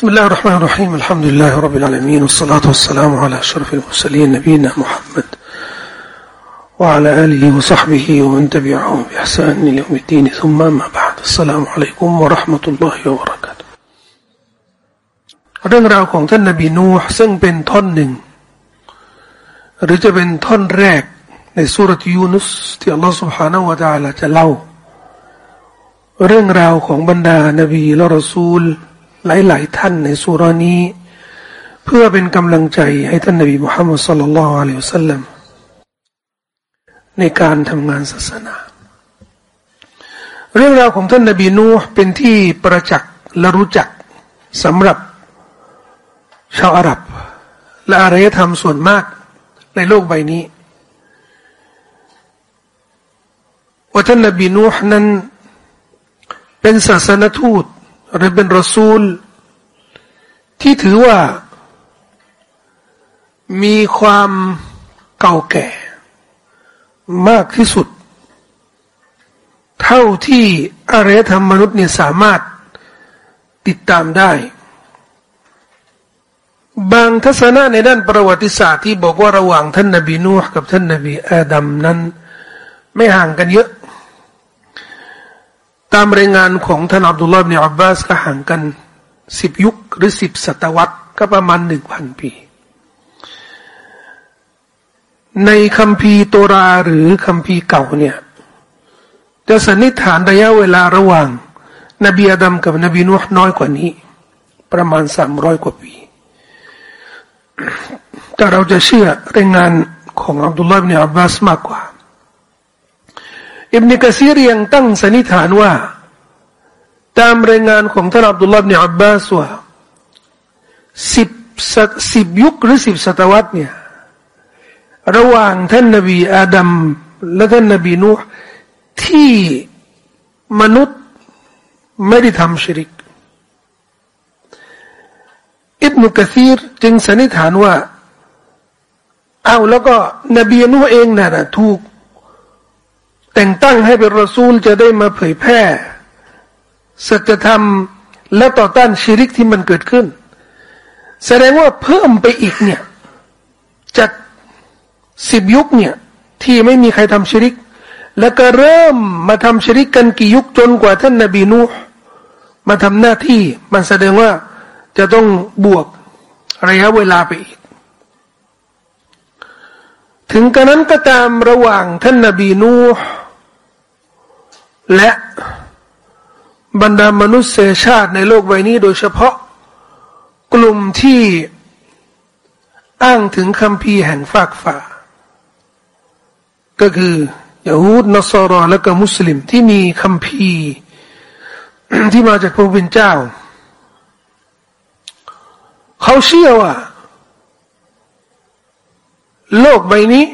بسم الله الرحمن الرحيم الحمد لله رب العالمين والصلاة والسلام على أشرف المرسلين نبينا محمد وعلى آله وصحبه ومن تبعهم بإحسان إلى يوم الدين ثم ما بعد السلام عليكم ورحمة الله وبركاته เรื่องราวของท่านนบีนูห์ซึ่งเป็นท่อนหนึ่งหรือจะเป็นท่อนแรกในสุรยูนุสที่อัลลอฮฺ سبحانه และ تعالى จะเล่าเรื่องราวของบรรดานบีและรอซูล หลาย ๆ ท่านในสุรานี้ เพื่อเป็นกำลังใจให้ท่านนบีมุฮัมมัดสุลลัลลอฮุอะลัยฮิวสัลลัมในการทำงานศาสนา เรื่องราวของท่านนบีนูเป็นที่ประจักษ์และรู้จักสำหรับชาวอาหรับ และอารยธรรมส่วนมากในโลกใบนี้ว่าท่านนบีนูห์นั้นเป็นศาสนทูต หรือเป็นรอซูล ที่ถือว่า มีความเก่าแก่ มากที่สุด เท่าที่อารยธรรมมนุษย์เนี่ยสามารถติดตามได้ บางทัศนะในด้านประวัติศาสตร์ที่บอกว่าระหว่างท่านนบีนูฮ์กับท่านนบีอาดัมนั้น ไม่ห่างกันเยอะ ตามรายงานของท่านอับดุลลาห์บินอับบาสก็ห่างกันสิบยุคหรือสิบศตวรรษก็ประมาณหนึ่งพันปี ในคัมภีร์โตราหรือคัมภีร์เก่าเนี่ย จะสันนิษฐานระยะเวลาระหว่าง นบีอาดัมกับนบีนุฮ์น้อยกว่านี้ ประมาณสามร้อยกว่าปี แต่เราจะเชื่อรายงานของอับดุลลาห์บินอับบาสมากกว่า อิบนิกะซีรยังตั้งสันนิษฐานว่า ตามรายงานของท่านอับดุลลาห์บินอับบาสว่าสิบสิบยุคหรือสิบศตวรรษเนี่ยระหว่างท่านนบีอาดัมและท่านนบีนูห์ที่มนุษย์ไม่ได้ทำชริก อิบนุกะซีรจึงสันนิษฐานว่า เอาแล้วก็นบีนูห์เองน่ะถูก แต่งตั้งให้เป็นรอซูลจะได้มาเผยแพร่สัจธรรมและต่อต้านชิริกที่มันเกิดขึ้น แสดงว่าเพิ่มไปอีกเนี่ยจากสิบยุคเนี่ยที่ไม่มีใครทำชิริก แล้วก็เริ่มมาทำชิริกกันกี่ยุคจนกว่าท่านนบีนูมาทำหน้าที่มันแสดงว่าจะต้องบวกระยะเวลาไปอีก ถึงกระนั้นก็ตามระหว่างท่านนบีนู และบรรดามนุษยชาติในโลกใบนี้โดยเฉพาะ กลุ่มที่อ้างถึงคำพีแห่งฝากฝ่า ก็คือยาฮูดนอสรอและก็มุสลิมที่มีคำพีที่มาจากพระผู้เป็นเจ้า เขาเชื่อว่า โลกใบนี้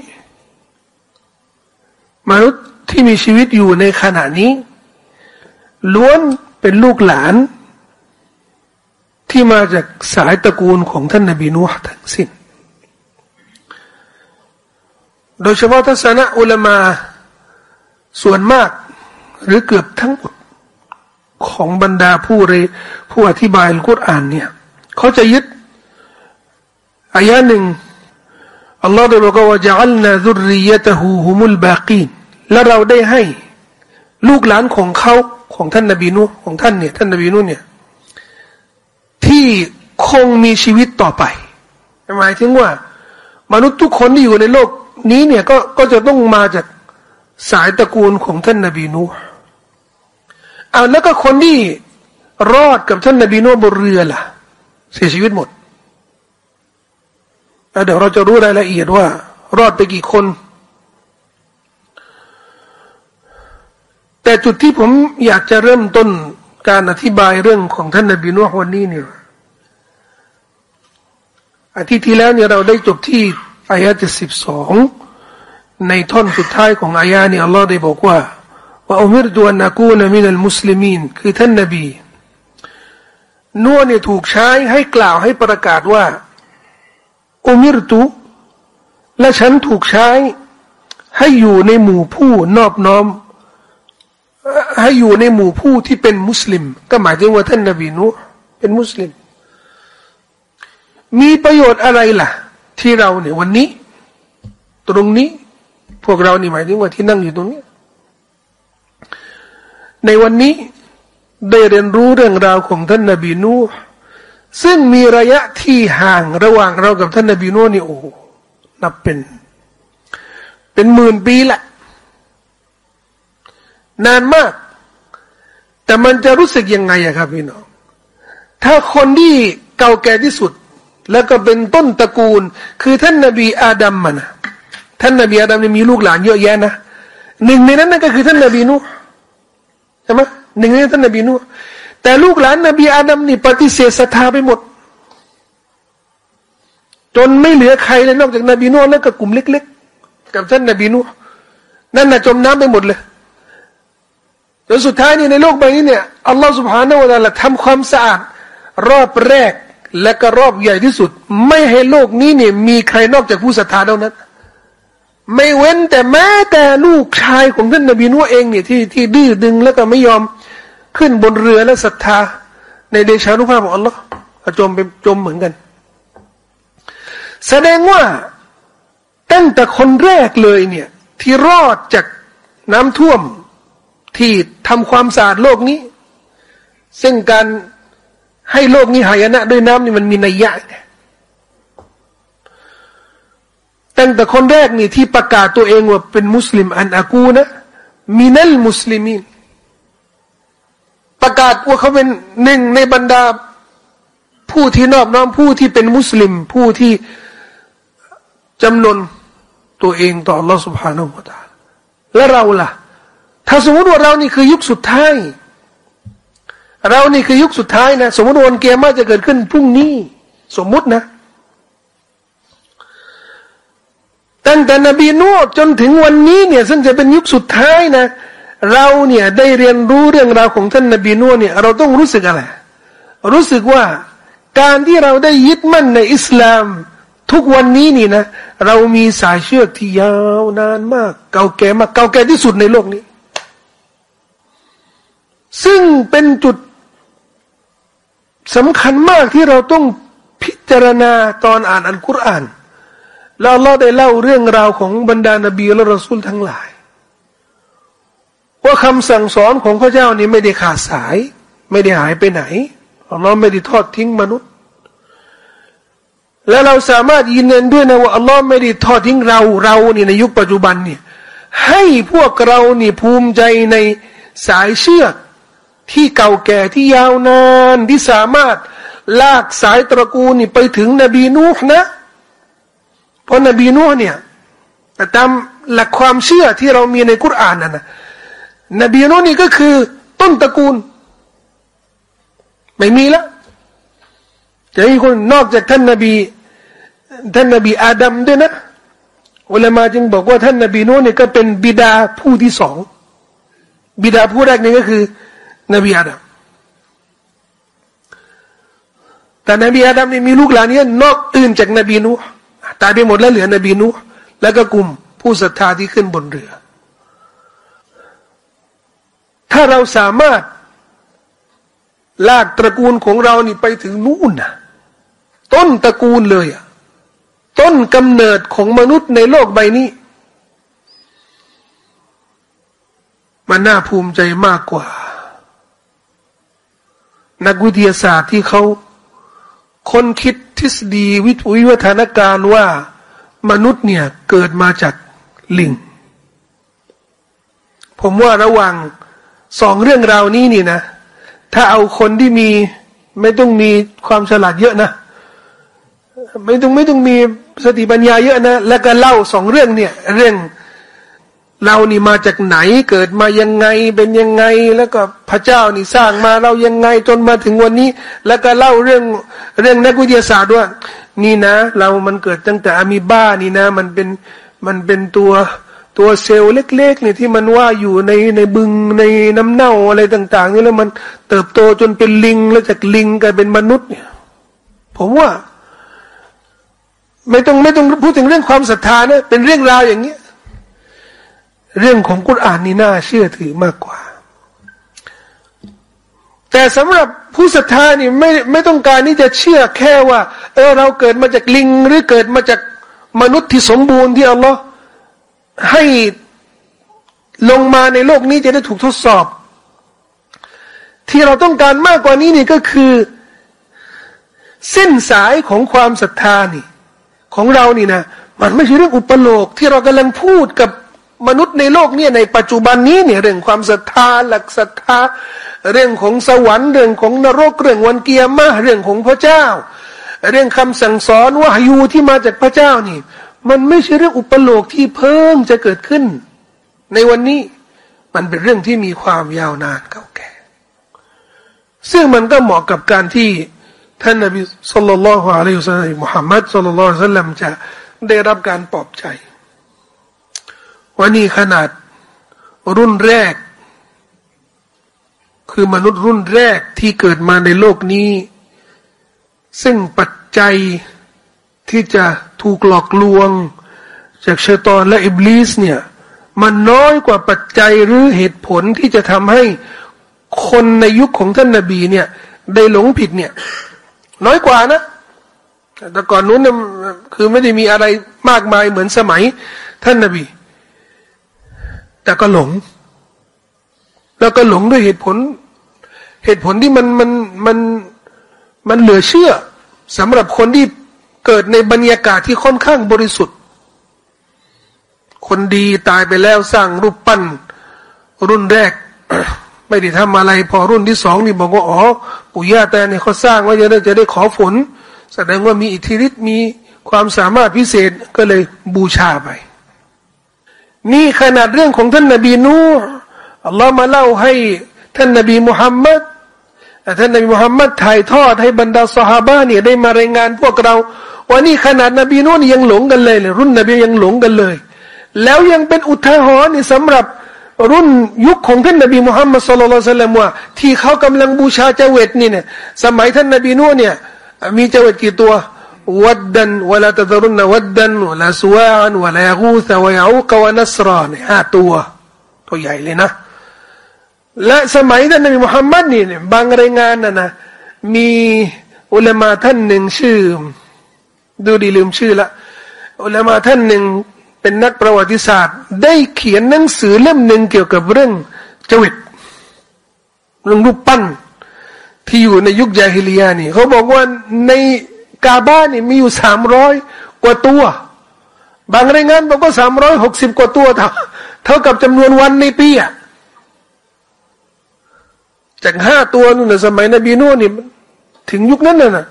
มนุษย์ ที่มีชีวิตอยู่ในขณะนี้ ล้วนเป็นลูกหลาน ที่มาจากสายตระกูลของท่านนบีนูฮ์ทั้งสิ้น โดยเฉพาะทศนะอุลามาส่วนมากหรือเกือบทั้งหมดของบรรดาผู้เรผู้อธิบายอัลกุรอานเนี่ยเขาจะยึดอายะหนึ่งอัลลอฮฺได้บอกว่าจะอัลนาดุริยะตะฮูฮุมุลบาคีน และเราได้ให้ลูกหลานของเขาของท่านนบีนูของท่านเนี่ยท่านนบีนูเนี่ยที่คงมีชีวิตต่อไปหมายถึงว่า มนุษย์ทุกคนที่อยู่ในโลกนี้เนี่ยก็ก็จะต้องมาจากสายตระกูลของท่านนบีนูเอาแล้วก็คนที่รอดกับท่านนบีนูบนเรือล่ะ เสียชีวิตหมดแล้วเดี๋ยวเราจะรู้รายละเอียดว่า รอดไปกี่คน แต่จุดที่ผมอยากจะเริ่มต้นการอธิบายเรื่องของท่านนบีนุ่วันนี้เนี่ยอาทิตย์ที่แล้วเนี่ยเราได้จบที่อายะที่สิบสองในท่อนสุดท้ายของอายะนี้อัลลอฮ์ได้บอกว่าว่าอุมิรดวนนักูนมินัลมุสลิมีนคือท่านนบีนัวเนี่ยถูกใช้ให้กล่าวให้ประกาศว่าอุมิรตุและฉันถูกใช้ให้อยู่ในหมู่ผู้นอบน้อม ให้อยู่ในหมู่ผู้ที่เป็นมุสลิม ก็หมายถึงว่าท่านนบีนูเป็นมุสลิม มีประโยชน์อะไรล่ะ ที่เราเนี่ยวันนี้ ตรงนี้ พวกเรานี่หมายถึงว่าที่นั่งอยู่ตรงนี้ ในวันนี้ได้เรียนรู้เรื่องราวของท่านนบีนูซึ่งมีระยะที่ห่างระหว่างเรากับท่านนบีนูนี่โอ้นับเป็น เป็นหมื่นปีแหละ นานมาก แต่มันจะรู้สึกยังไงอะครับพี่น้อง ถ้าคนที่เก่าแก่ที่สุด แล้วก็เป็นต้นตระกูล คือท่านนบีอาดัมมันนะท่านนบีอาดัมนี่มีลูกหลานเยอะแยะนะหนึ่งในนั้นนั่นก็คือท่านนบีนูใช่ไหมหนึ่งในท่านนบีนูแต่ลูกหลานนบีอาดัมนี่ปฏิเสธศรัทธาไปหมด จนไม่เหลือใครเลยนอกจากนบีนูแล้วก็กลุ่มเล็ก ๆ กับท่านนบีนูนั่นน่ะจมน้ำไปหมดเลย แล้วสุดท้ายนี่ในโลกใบนี้เนี่ยอัลลอฮฺสุบฮานาวะตาละทำความสะอาด รอบแรกและก็รอบใหญ่ที่สุด ไม่ให้โลกนี้เนี่ยมีใครนอกจากผู้ศรัทธาเท่านั้น ไม่เว้นแต่แม้แต่ลูกชายของท่านนบีนัวเองเนี่ยที่ที่ดื้อดึงแล้วก็ไม่ยอมขึ้นบนเรือและศรัทธา ในเดชานุภาพของอัลลอฮ์จมไปจมเหมือนกัน แสดงว่าตั้งแต่คนแรกเลยเนี่ยที่รอดจากน้ำท่วม ที่ทำความสะอาดโลกนี้ ซึ่งการให้โลกนี้หายนะด้วยน้ำนี่มันมีนัยยะตั้งแต่คนแรกนี่ที่ประกาศตัวเองว่าเป็นมุสลิมอันอากูนะมินัลมุสลิมินประกาศว่าเขาเป็นหนึ่งในบรรดา ผู้ที่นอบน้อมผู้ที่เป็นมุสลิม ผู้ที่จำนนตัวเองต่อ Allah سبحانه และ تعالى และเราล่ะ ถ้าสมมติว่าเรานี่คือยุคสุดท้าย เรานี่คือยุคสุดท้ายนะสมมติวันเกียร์มาจะเกิดขึ้นพรุ่งนี้ สมมุตินะตั้งแต่นบีนูจนถึงวันนี้เนี่ย ซึ่งจะเป็นยุคสุดท้ายนะ เราเนี่ยได้เรียนรู้เรื่องราวของท่านนบีนูเนี่ย เราต้องรู้สึกอะไร รู้สึกว่าการที่เราได้ยึดมั่นในอิสลาม ทุกวันนี้นี่นะ เรามีสายเชือกที่ยาวนานมาก เก่าแก่มากเก่าแก่ที่สุดในโลกนี้ ซึ่งเป็นจุดสำคัญมากที่เราต้องพิจารณาตอนอ่านอัลกุรอานแล้วเราได้เล่าเรื่องราวของบรรดานบีและรอซูลทั้งหลาย ว่าคำสั่งสอนของพระเจ้านี้ไม่ได้ขาดสาย ไม่ได้หายไปไหนเราไม่ได้ทอดทิ้งมนุษย์ และเราสามารถยืนยันด้วยนะว่าอัลลอฮ์ไม่ได้ทอดทิ้งเราเรานี่ในยุคปัจจุบันเนี่ยให้พวกเรานี่ภูมิใจในสายเชือก ที่เก่าแก่ที่ยาวนานที่สามารถลากสายตระกูลนี่ไปถึงนบีนูห์นะ เพราะนบีนูห์เนี่ยแต่ตามหลักความเชื่อที่เรามีในกุรานนั่นนะนบีนูห์นี่ก็คือต้นตระกูล ไม่มีแล้วจะมีคนนอกจากท่านนบีท่านนบีอาดัมด้วยนะอุลามาจึงบอกว่าท่านนบีนูห์นี่ก็เป็นบิดาผู้ที่สองบิดาผู้แรกนี่ก็คือ นบีอาดัมแต่นบีอาดัมนี่มีลูกหลานเนี้นอกอื่นจากนบีนูตายไปหมดแล้วเหลือนบีนูแล้วก็กลุ่มผู้ศรัทธาที่ขึ้นบนเรือ ถ้าเราสามารถลากตระกูลของเรานี่ไปถึงนู่นนะต้นตระกูลเลยอะต้นกำเนิดของมนุษย์ในโลกใบนี้ มันน่าภูมิใจมากกว่า นักวิทยาศาสตร์ที่เขาค้นคิดทฤษฎีวิทวิวัฒนาการว่ามนุษย์เนี่ยเกิดมาจากลิง ผมว่าระว่างสองเรื่องราวนี้นี่นะ ถ้าเอาคนที่มีไม่ต้องมีความฉลาดเยอะนะ ไม่ต้องไม่ต้องมีสติปัญญาเยอะนะ แล้วก็เล่าสองเรื่องเนี่ย เรื่อง เรานี่มาจากไหนเกิดมายังไงเป็นยังไง แล้วก็พระเจ้านี่สร้างมาเรายังไงจนมาถึงวันนี้ แล้วก็เล่าเรื่องเรื่องนักวิทยาศาสตร์ว่านี่นะ เรามันเกิดตั้งแต่อะมีบ้านี่นะ มันเป็นมันเป็นตัวตัวเซลล์เล็กๆเนี่ยที่มันว่าอยู่ในในบึงในน้ำเน่าอะไรต่าง ๆ นี่แล้วมันเติบโตจนเป็นลิงแล้วจากลิงกลายเป็นมนุษย์เนี่ย ผมว่า ไม่ต้องไม่ต้องพูดถึงเรื่องความศรัทธานะเป็นเรื่องราวอย่างเงี้ย เรื่องของกุรอานนี่น่าเชื่อถือมากกว่า แต่สำหรับผู้ศรัทธานี่ไม่ไม่ต้องการที่จะเชื่อแค่ว่า เออเราเกิดมาจากลิง หรือเกิดมาจากมนุษย์ที่สมบูรณ์ที่อัลลอฮ์ให้ลงมาในโลกนี้จะได้ถูกทดสอบ ที่เราต้องการมากกว่านี้นี่ก็คือเส้นสายของความศรัทธานี่ ของเรานี่นะ มันไม่ใช่เรื่องอุปโลกที่เรากำลังพูดกับ มนุษย์ในโลกเนี่ยในปัจจุบันนี้เนี่ยเรื่องความศรัทธาหลักศรัทธาเรื่องของสวรรค์เรื่องของนรกเรื่องวันเกียร์มาเรื่องของพระเจ้า เรื่องคำสั่งสอนว่ายูที่มาจากพระเจ้านี่ มันไม่ใช่เรื่องอุปโลกที่เพิ่งจะเกิดขึ้น ในวันนี้มันเป็นเรื่องที่มีความยาวนานเก่าแก่ ซึ่งมันก็เหมาะกับการที่ท่านนบีสุลต่านละฮ์อะลัยฮิสซาลมุฮัมมัดสุลลัลลอฮุซัลลัมจะได้รับการปลอบใจ ว่านี่ขนาดรุ่นแรก คือมนุษย์รุ่นแรกที่เกิดมาในโลกนี้ ซึ่งปัจจัยที่จะถูกหลอกลวง จากเชตอนและอิบลิสเนี่ย มันน้อยกว่าปัจจัยหรือเหตุผลที่จะทำให้คนในยุคของท่านนาบีเนี่ย ได้หลงผิดเนี่ย น้อยกว่านะแต่ก่อนนู้นคือไม่ได้มีอะไรมากมายเหมือนสมัยท่านนาบี แต่ก็หลง แล้วก็หลงด้วยเหตุผล เหตุผลที่มันมันมันมันเหลือเชื่อสำหรับคนที่เกิดในบรรยากาศที่ค่อนข้างบริสุทธิ์ คนดีตายไปแล้วสร้างรูปปั้น รุ่นแรก ไม่ได้ทำอะไร พอรุ่นที่สองนี่บอกว่าอ๋อปู่ย่าแต่เนี่ยเขาสร้างไว้จะได้จะได้ขอฝน แสดงว่ามีอิทธิฤทธิ์มีความสามารถพิเศษก็เลยบูชาไป นี่ขนาดเรื่องของท่านนบีนูอัลลอฮ์มาเล่าให้ท่านนบีมุฮัมมัดท่านนบีมุฮัมมัดถ่ายทอดให้บรรดาสหาบะเนี่ยได้มารายงานพวกเราว่านี่ขนาดนบีนูนยังหลงกันเลยเลยรุ่นนบียังหลงกันเลย แล้วยังเป็นอุทาหรณ์นี่สำหรับรุ่นยุคของท่านนบีมุฮัมมัดสุลลัลสลามว่าที่เขากำลังบูชาเจวิตนี่เนี่ยสมัยท่านนบีนู่นเนี่ยมีเจวิตกี่ตัว วัดดันวลาตะรุนวัดดันวลาสวานวลากูซาวะอูกวนัสรานห้าตัว ตัวใหญ่เลยนะ และสมัยท่านนบีมุฮัมมัดนี่เนี่ยบางรายงานนะนะมีอุลามาท่านหนึ่งชื่อ ดูดีลืมชื่อละอุลามาท่านหนึ่งเป็นนักประวัติศาสตร์ ได้เขียนหนังสือเล่มหนึ่งเกี่ยวกับเรื่องจวิตเรื่องรูปปั้น ที่อยู่ในยุคยาฮิลียานี่เขาบอกว่าใน กาบ้านนี่มีอยู่สามร้อยกว่าตัว บางรายงานบอกว่าสามร้อยหกสิบกว่าตัวเท่าเท่ากับจำนวนวันในปีอะจากห้าตัวนู่นสมัยนบีนู่นนี่ถึงยุคนั้นน่ะนะ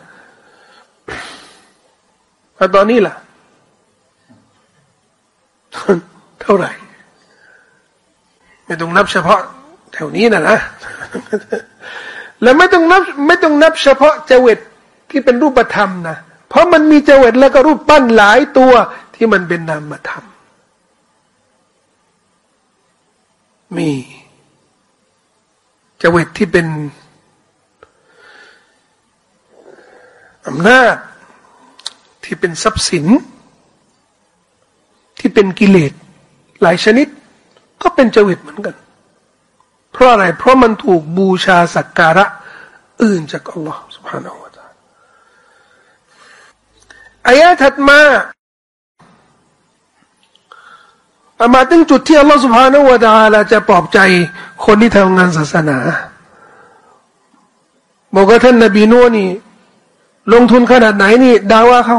ตอนนี้ล่ะ เท่าไหร่ ไม่ต้องนับเฉพาะแถวนี้นะนะ แล้วไม่ต้องนับ ไม่ต้องนับเฉพาะเจวิต ที่เป็นรูปธรรมนะ เพราะมันมีเจวิตแล้วก็รูปปั้นหลายตัวที่มันเป็นนามธรรม มีเจวิตที่เป็นอำนาจที่เป็นทรัพย์สินที่เป็นกิเลสหลายชนิด ก็เป็นจวิตเหมือนกัน เพราะอะไร เพราะมันถูกบูชาสักการะ อื่นจากอัลลอฮ์ سبحانه และ تعالى ะ อายะถัดมามาถึงจุดที่อัลลอฮฺสุบฮานาวะตาลาจะปลอบใจคนที่ทำงานศาสนา บอกว่าท่านนบีนูฮฺนี่ ลงทุนขนาดไหนนี่ดาว่าเขา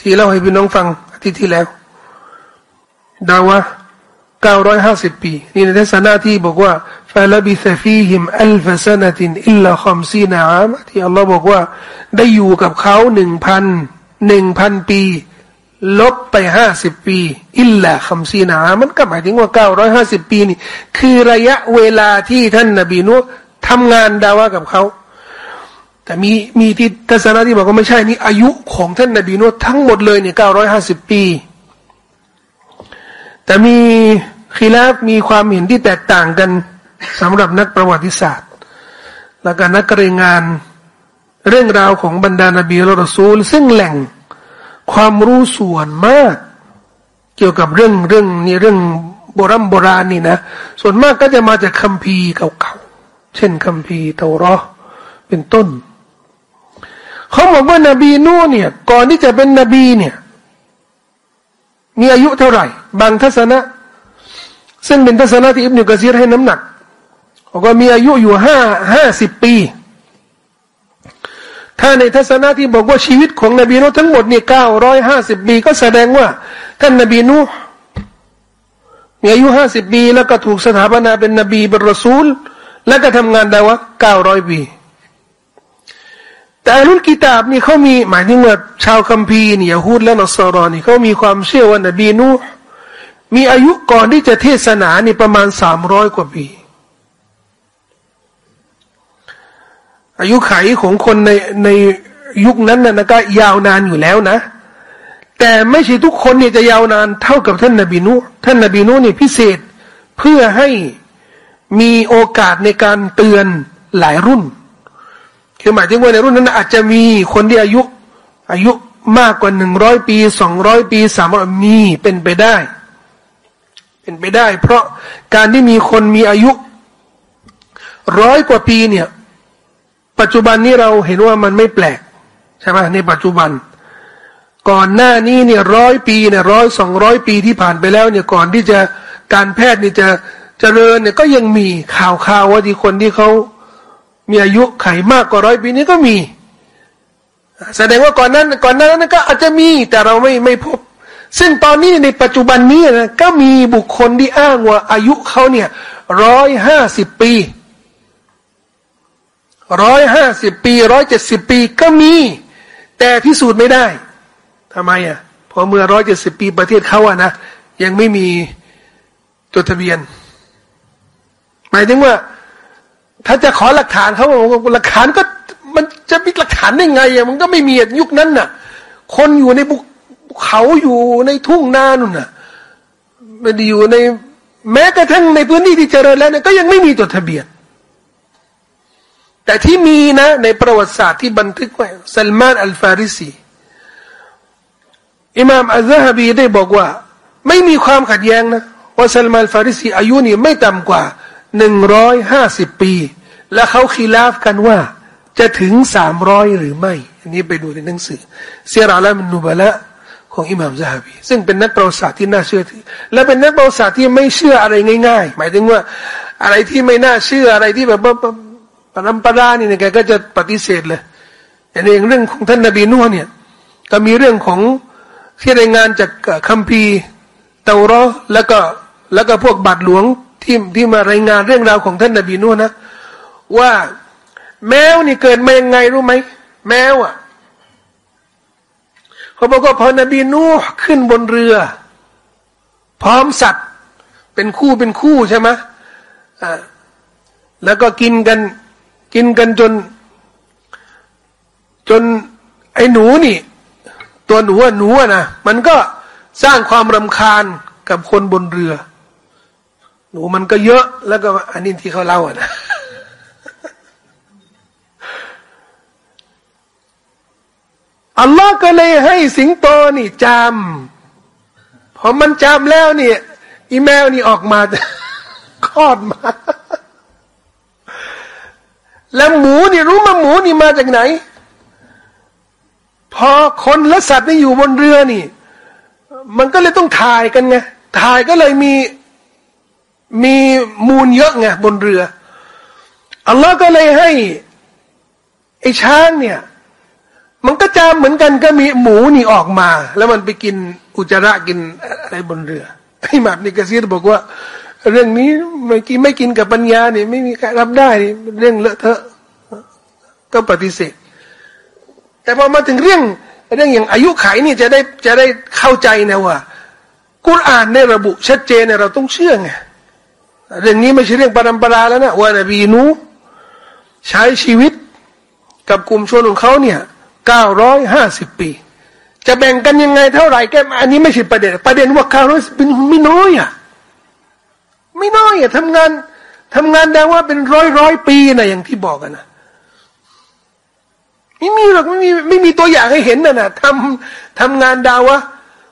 ที่เราให้พี่น้องฟังอาทิตย์ที่แล้ว ดาว่าเก้าร้อยห้าสิบปี นี่ในทัศนาที่บอกว่าفلبث فيهم ألف سنة إلا خمسين عاما ที่อัลลอฮ์บอกว่า ได้อยู่กับเขาหนึ่งพัน หนึ่งพันปี ลบไปห้าสิบปี อิลลาคำซีนา มันก็หมายถึงว่าเก้าร้อยห้าสิบปีนี่ คือระยะเวลาที่ท่านนบีนุทำงานดาวะกับเขา แต่มีมีที่ทัศนะที่บอกว่าไม่ใช่นี่อายุของท่านนบีนุทั้งหมดเลยเนี่ยเก้าร้อยห้าสิบปี แต่มีคีลาฟมีความเห็นที่แตกต่างกันสำหรับนักประวัติศาสตร์ และการนักรายงาน เรื่องราวของบรรดานาบีละรซูล ซึ่งแหล่งความรู้ส่วนมาก เกี่ยวกับเรื่องเรื่องนี้เรื่องโบรโบราณนี่นะ ส่วนมากก็จะมาจากคัมภีร์เก่าๆเช่นคัมภีร์เตารอเป็นต้นเขาบอกว่านบีนูเนี่ย ก่อนที่จะเป็นนบีเนี่ย มีอายุเท่าไหร่ บางทัศนะ ซึ่งเป็นทัศนะที่อิบนุกะซีรให้น้ำหนักบอกว่ามีอายุอยู่ห้าห้าสิบปี ถ้าในทัศนะที่บอกว่าชีวิตของนบีนูทั้งหมดเนี่ยเก้าร้อยห้าสิบปีก็แสดงว่า ท่านนบีนูมีอายุห้าสิบปีแล้วก็ถูกสถาปนาเป็นนบีเป็นรอซูล แล้วก็ทำงานได้ว่าเก้าร้อยปี แต่รุ่นกิตาบนี่เขามีหมายถึงว่าชาวคัมภีร์นี่ยฮูดและนอสรอนี่เขามีความเชื่อว่านบีนูมีอายุก่อนที่จะเทศนานี่ประมาณสามร้อยกว่าปี อายุไขของคนในในยุคนั้นนะก็ยาวนานอยู่แล้วนะ แต่ไม่ใช่ทุกคนเนี่ยจะยาวนานเท่ากับท่านนบีนุท่านนบีนุเนี่ยพิเศษเพื่อให้มีโอกาสในการเตือนหลายรุ่น คือหมายถึงว่าในรุ่นนั้นอาจจะมีคนที่อายุ อายุมากกว่าหนึ่งร้อยปีสองร้อยปีสามร้อยมีเป็นไปได้ เป็นไปได้ เพราะการที่มีคนมีอายุร้อยกว่าปีเนี่ย ปัจจุบันนี้เราเห็นว่ามันไม่แปลกใช่ไหมในปัจจุบัน ก่อนหน้านี้เนี่ยร้อยปีเนี่ยร้อยสองร้อยปีที่ผ่านไปแล้วเนี่ยก่อนที่จะการแพทย์นี่จะจะเจริญเนี่ยก็ยังมีข่าวข่าวว่าที่คนที่เขามีอายุไขมากกว่าร้อยปีนี้ก็มี แสดงว่าก่อนนั้นก่อนหน้านั้นก็อาจจะมีแต่เราไม่ไม่พบ ซึ่งตอนนี้ในปัจจุบันนี้นะก็มีบุคคลที่อ้างว่าอายุเขาเนี่ยร้อยห้าสิบปี ร้อยห้าสิบปีร้อยเจ็ดสิบปีก็มี แต่พิสูจน์ไม่ได้ทำไมอะพอเมื่อร้อยเจ็ดสิบปีประเทศเขาอะนะยังไม่มีจดทะเบียน หมายถึงว่า ถ้าจะขอหลักฐานเขาบอกหลักฐานก็มันจะมีหลักฐานได้ไงอะมันก็ไม่มียุคนั้นน่ะ คนอยู่ในบุเขาอยู่ในทุ่งนานุ่นน่ะไม่ได้อยู่ใน แม้กระทั่งในพื้นที่ที่เจริญแล้วเนี่ยก็ยังไม่มีจดทะเบียน แต่ที่มีนะในประวัติศาสตร์ที่บันทึกไว้ซัลมานอัลฟาริซีอิมามอัลซาฮบีได้บอกว่า ไม่มีความขัดแย้งนะว่าซัลมานฟาริซีอายุนี่ไม่ต่ำกว่าหนึ่งร้อยห้าสิบปี และเขาคีลาฟกันว่า จะถึงสามร้อยหรือไม่ อันนี้ไปดูในหนังสือเซียราละมันนูบะละของอิหม่ามซาฮบีซึ่งเป็นนักประวัติศาสตร์ที่น่าเชื่อถือ และเป็นนักประวัติศาสตร์ที่ไม่เชื่ออะไรง่าย ๆ หมายถึงว่าอะไรที่ไม่น่าเชื่ออะไรที่แบบ ว่าปรำปราเนี่ยแกก็จะปฏิเสธเลยอย่างเรื่องของท่านนบีนัวเนี่ย ก็มีเรื่องของที่รายงานจากคัมภีร์เตารอแล้วก็แล้วก็พวกบาทหลวงที่ที่มารายงานเรื่องราวของท่านนบีนูนนะว่าแมวนี่เกิดมายังไงรู้ไหมแมวอะเขาบอกว่าพอนบีนูขึ้นบนเรือ พร้อมสัตว์ เป็นคู่เป็นคู่ใช่ไหมอ่าแล้วก็กินกัน กินกันจน จนไอ้หนูนี่ ตัวหนูอะหนูอะนะมันก็สร้างความรำคาญกับคนบนเรือ หนูมันก็เยอะ แล้วก็อันนี้ที่เขาเล่าอะนะอัลลอฮ์ก็เลยให้สิงโตนี่จำพอมันจำแล้วนี่อีแมวนี่ออกมาคลอดมา แล้วหมูนี่รู้มาหมูนี่มาจากไหน พอคนและสัตว์นี่อยู่บนเรือนี่ มันก็เลยต้องถ่ายกันไงถ่ายก็เลยมีมีมูลเยอะไงบนเรืออัลลอฮ์ก็เลยให้ไอ้ช้างเนี่ย มันก็จามเหมือนกันก็มีหมูนี่ออกมา แล้วมันไปกินอุจจาระกินอะไรบนเรือไอ้หมาบนี่กซีรบอกว่า เรื่องนี้ไม่กินไม่กินกับปัญญาเนี่ยไม่มีใครรับได้เรื่องเลอะเทอะก็ปฏิเสธ แต่พอมาถึงเรื่องเรื่องอย่างอายุไขนี่จะได้จะได้เข้าใจนะว่ากุรอานในระบุชัดเจนเนี่ยเราต้องเชื่อไงเรื่องนี้ไม่ใช่เรื่องปรำปราแล้วนะว่านบีนูใช้ชีวิตกับกลุ่มชนของเขาเนี่ยเก้าร้อยห้าสิบปี จะแบ่งกันยังไงเท่าไหร่แกอันนี้ไม่ใช่ประเด็น ประเด็นว่าเก้าร้อยเป็นไม่น้อยอะ ไม่น้อยอะทำงานทำงานได้ว่าเป็นร้อยร้อยปีนะอย่างที่บอกกันนะไม่มีหรอกไม่มีไม่มีตัวอย่างให้เห็นนะนะทำทำงานดาวะ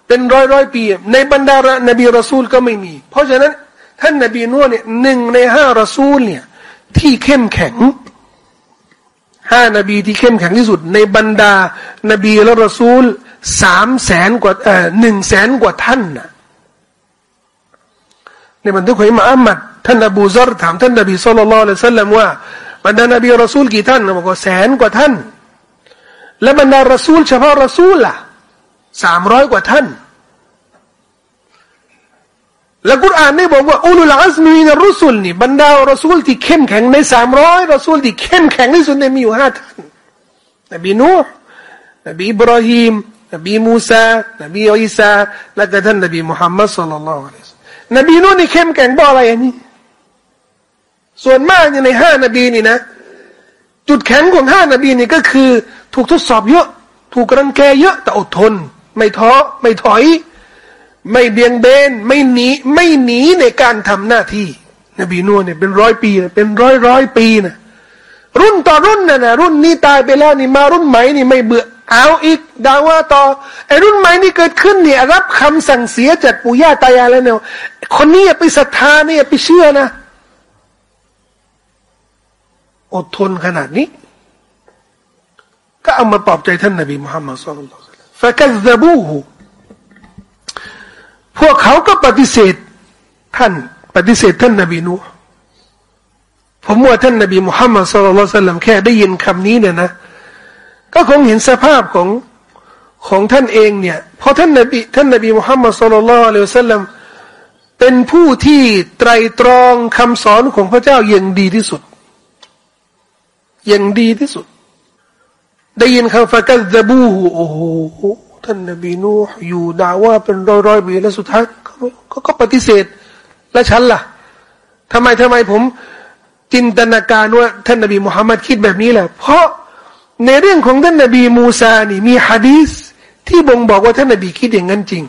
เป็นร้อยร้อยปี ในบรรดานบีรอซูลก็ไม่มี เพราะฉะนั้น ท่านนบีนัวเนี่ยหนึ่งในห้ารอซูลเนี่ย ที่เข้มแข็งห้านบีที่เข้มแข็งที่สุด ในบรรดา นบีและรอซูลสามแสนกว่าเอ่อหนึ่งแสนกว่าท่านนะ ในบรรทุกของอิมามมัดท่านอบูซารถามท่านนบีสุลต่านละสัลลัมว่าบรรดานบีรอซูลกี่ท่านบอกว่าแสนกว่าท่าน และบรรดารอซูลเฉพาะรอซูลล่ะสามร้อยกว่าท่าน แล้วกุรอานได้บอกว่าอุลุลอัซมีนรุสุลนี่บรรดารอซูลที่เข้มแข็งในสามร้อยรอซูลที่เข้มแข็งที่สุดในมีอยู่ห้าท่านนบีนูห์นบีอิบราฮิมนบีมูซานบีอิสาและก็ท่านนบีมุฮัมมัดสุลลัลลอฮุอะลัยฮิ นบีนูห์นี่เข้มแข็งบอกอะไรอันนี้ ส่วนมากในห้านบีนี่นะ จุดแข็งของห้านบีนี่ก็คือ ถูกทดสอบเยอะ ถูกรังแกเยอะแต่อดทน ไม่ท้อไม่ถอย ไม่เบี่ยงเบนไม่หนีไม่หนีในการทำหน้าที่ นบีนูเนี่ยเป็นร้อยปีนะเป็นร้อยร้อยปีนะรุ่นต่อรุ่นนะนะรุ่นนี้ตายไปแล้วนี่มารุ่นใหม่นี่ไม่เบื่อ เอาอีกดาว่าต่อไอ้รุ่นใหม่นี่เกิดขึ้นเนี่ยรับคำสั่งเสียจากปู่ย่าตายายแล้วเนี่ยคนนี้ไปศรัทธาเนี่ยไปเชื่อนะอดทนขนาดนี้ ก็เอามาปลอบใจท่านนาบีมุฮัมมัดสุลลัลฟะกัซบูฮูพวกเขาก็ปฏิเสธท่าน ปฏิเสธท่านนบีนูผมว่าท่านนาบีมุฮัมมัดสุลลัลแค่ได้ยินคำนี้เนี่ยนะ ก็คงเห็นสภาพของของท่านเองเนี่ยเพราะท่านนบีท่านนบีมุฮัมมัดสุลลัลอะลัยฮิสัลลัมเป็นผู้ที่ไตรตรองคำสอนของพระเจ้าอย่างดีที่สุด อย่างดีที่สุด ได้ยินคำฟะกัซบูโอ้โหท่านนบีนูอยู่ด่าว่าเป็นร้อยร้อยปีแล้วสุดท้ายเขาก็ปฏิเสธ และฉันล่ะทำไมทำไมผม จินตนาการว่าท่านนบีมุฮัมมัดคิดแบบนี้แหละเพราะ ในเรื่องของท่านนบีมูซานี่มีฮะดีสที่บ่งบอกว่าท่านนบีคิดอย่างนั้นจริง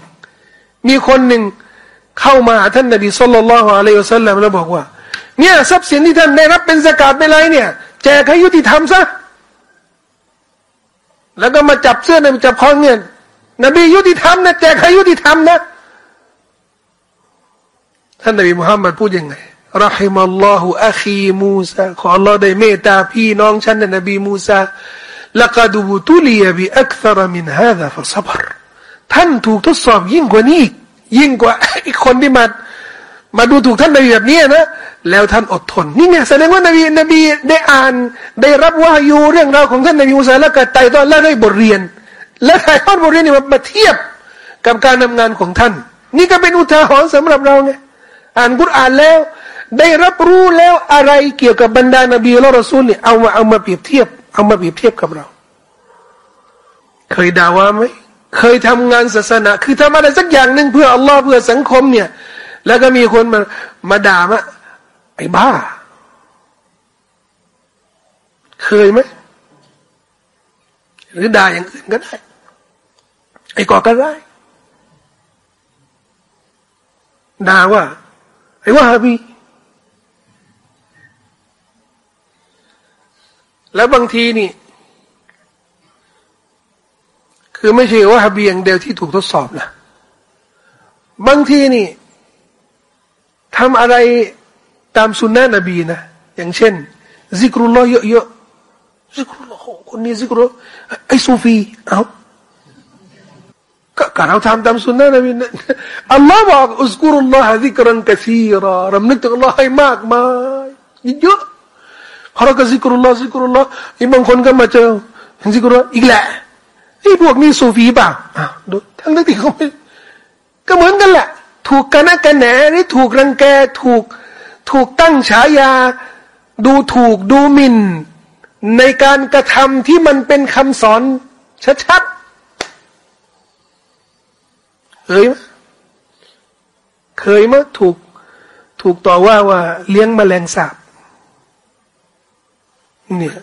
มีคนหนึ่งเข้ามาท่านนบีสุลต่านละฮ์อะลัยฮุสัลลัมแล้วบอกว่า เนี่ยทรัพย์สินที่ท่านได้รับเป็นสกาดไปเลยเนี่ยแจกให้ยุติธรรมซะแล้วก็มาจับเสื้อในจับคอเงี้ยนบียุติธรรมนะแจกให้ยุติธรรมนะท่านนบีมุฮัมมัดพูดยังไง รหิมัลลอฮุอะคีมูซาขออัลลอฮ์ได้เมตตาพี่น้องฉันนบีมูซาละกดูบุตุลียบิอักษรมินฮาดะฟะซับรท่านถูกทดสอบยิ่งกว่านี้ ยิ่งกว่าอีกคนที่มามาดูถูกท่านนบีแบบนี้นะ แล้วท่านอดทน นี่ไงแสดงว่านบีนบีได้อ่านได้รับว่าอยู่เรื่องราวของท่านนบีมูซาแล้วก็ไต่ตอนแล้วได้บทเรียน และถ่ายทอดบทเรียนนี้มาเทียบกับการทำงานของท่าน นี่ก็เป็นอุทาหรณ์สำหรับเราไงอ่านกุรอานแล้ว ได้รับรู้แล้วอะไรเกี่ยวกับบรรดานบีและรอซูลเนี่ยเอามาเอามาเปรียบเทียบ เอามาเปรียบเทียบกับเรา เคยด่าว่าไหมเคยทำงานศาสนา คือทำอะไรสักอย่างหนึ่งเพื่ออัลลอฮ์เพื่อสังคมเนี่ย แล้วก็มีคนมามาด่ามาไอ้บ้า เคยไหมหรือด่าอย่างอื่นก็ได้ ไอ้ก่อก็ได้ด่าว่าไอ้ว่าฮาบี แล้วบางทีนี่ คือไม่ใช่ว่าฮาบีอย่างเดียวที่ถูกทดสอบนะบางทีนี่ทำอะไรตามสุนนะนบีนะ อย่างเช่นซิกรุลลอฮ์เยอะๆซิกรุลลอฮ์คนนี้ซิกรุลไอ้ซูฟีเอาก็เราทำตามสุนนะนบีอัลลอฮ์บอกอุสกุรุลลอฮะซิกรันกซีรารำลึกถึงอัลลอฮ์ให้มากมายเยอะ พอเราก็ซิกรุลลอฮ์ซิกรุลลอฮ์อีบางคนก็มาเจอซิกรุลลอฮ์อีกแหละไอ้พวกนี้ซูฟีเปล่าอ้าวดูทั้งที่เขาไม่ก็เหมือนกันแหละ ถูกกันนะกันแหนหรือถูกรังแกถูกถูกตั้งฉายา ดูถูกดูหมิ่น ในการกระทำที่มันเป็นคำสอนชัดๆเคยไหมเคยไหมถูก ถูกต่อว่าว่าเลี้ยงแมลงสาบ เนี่ย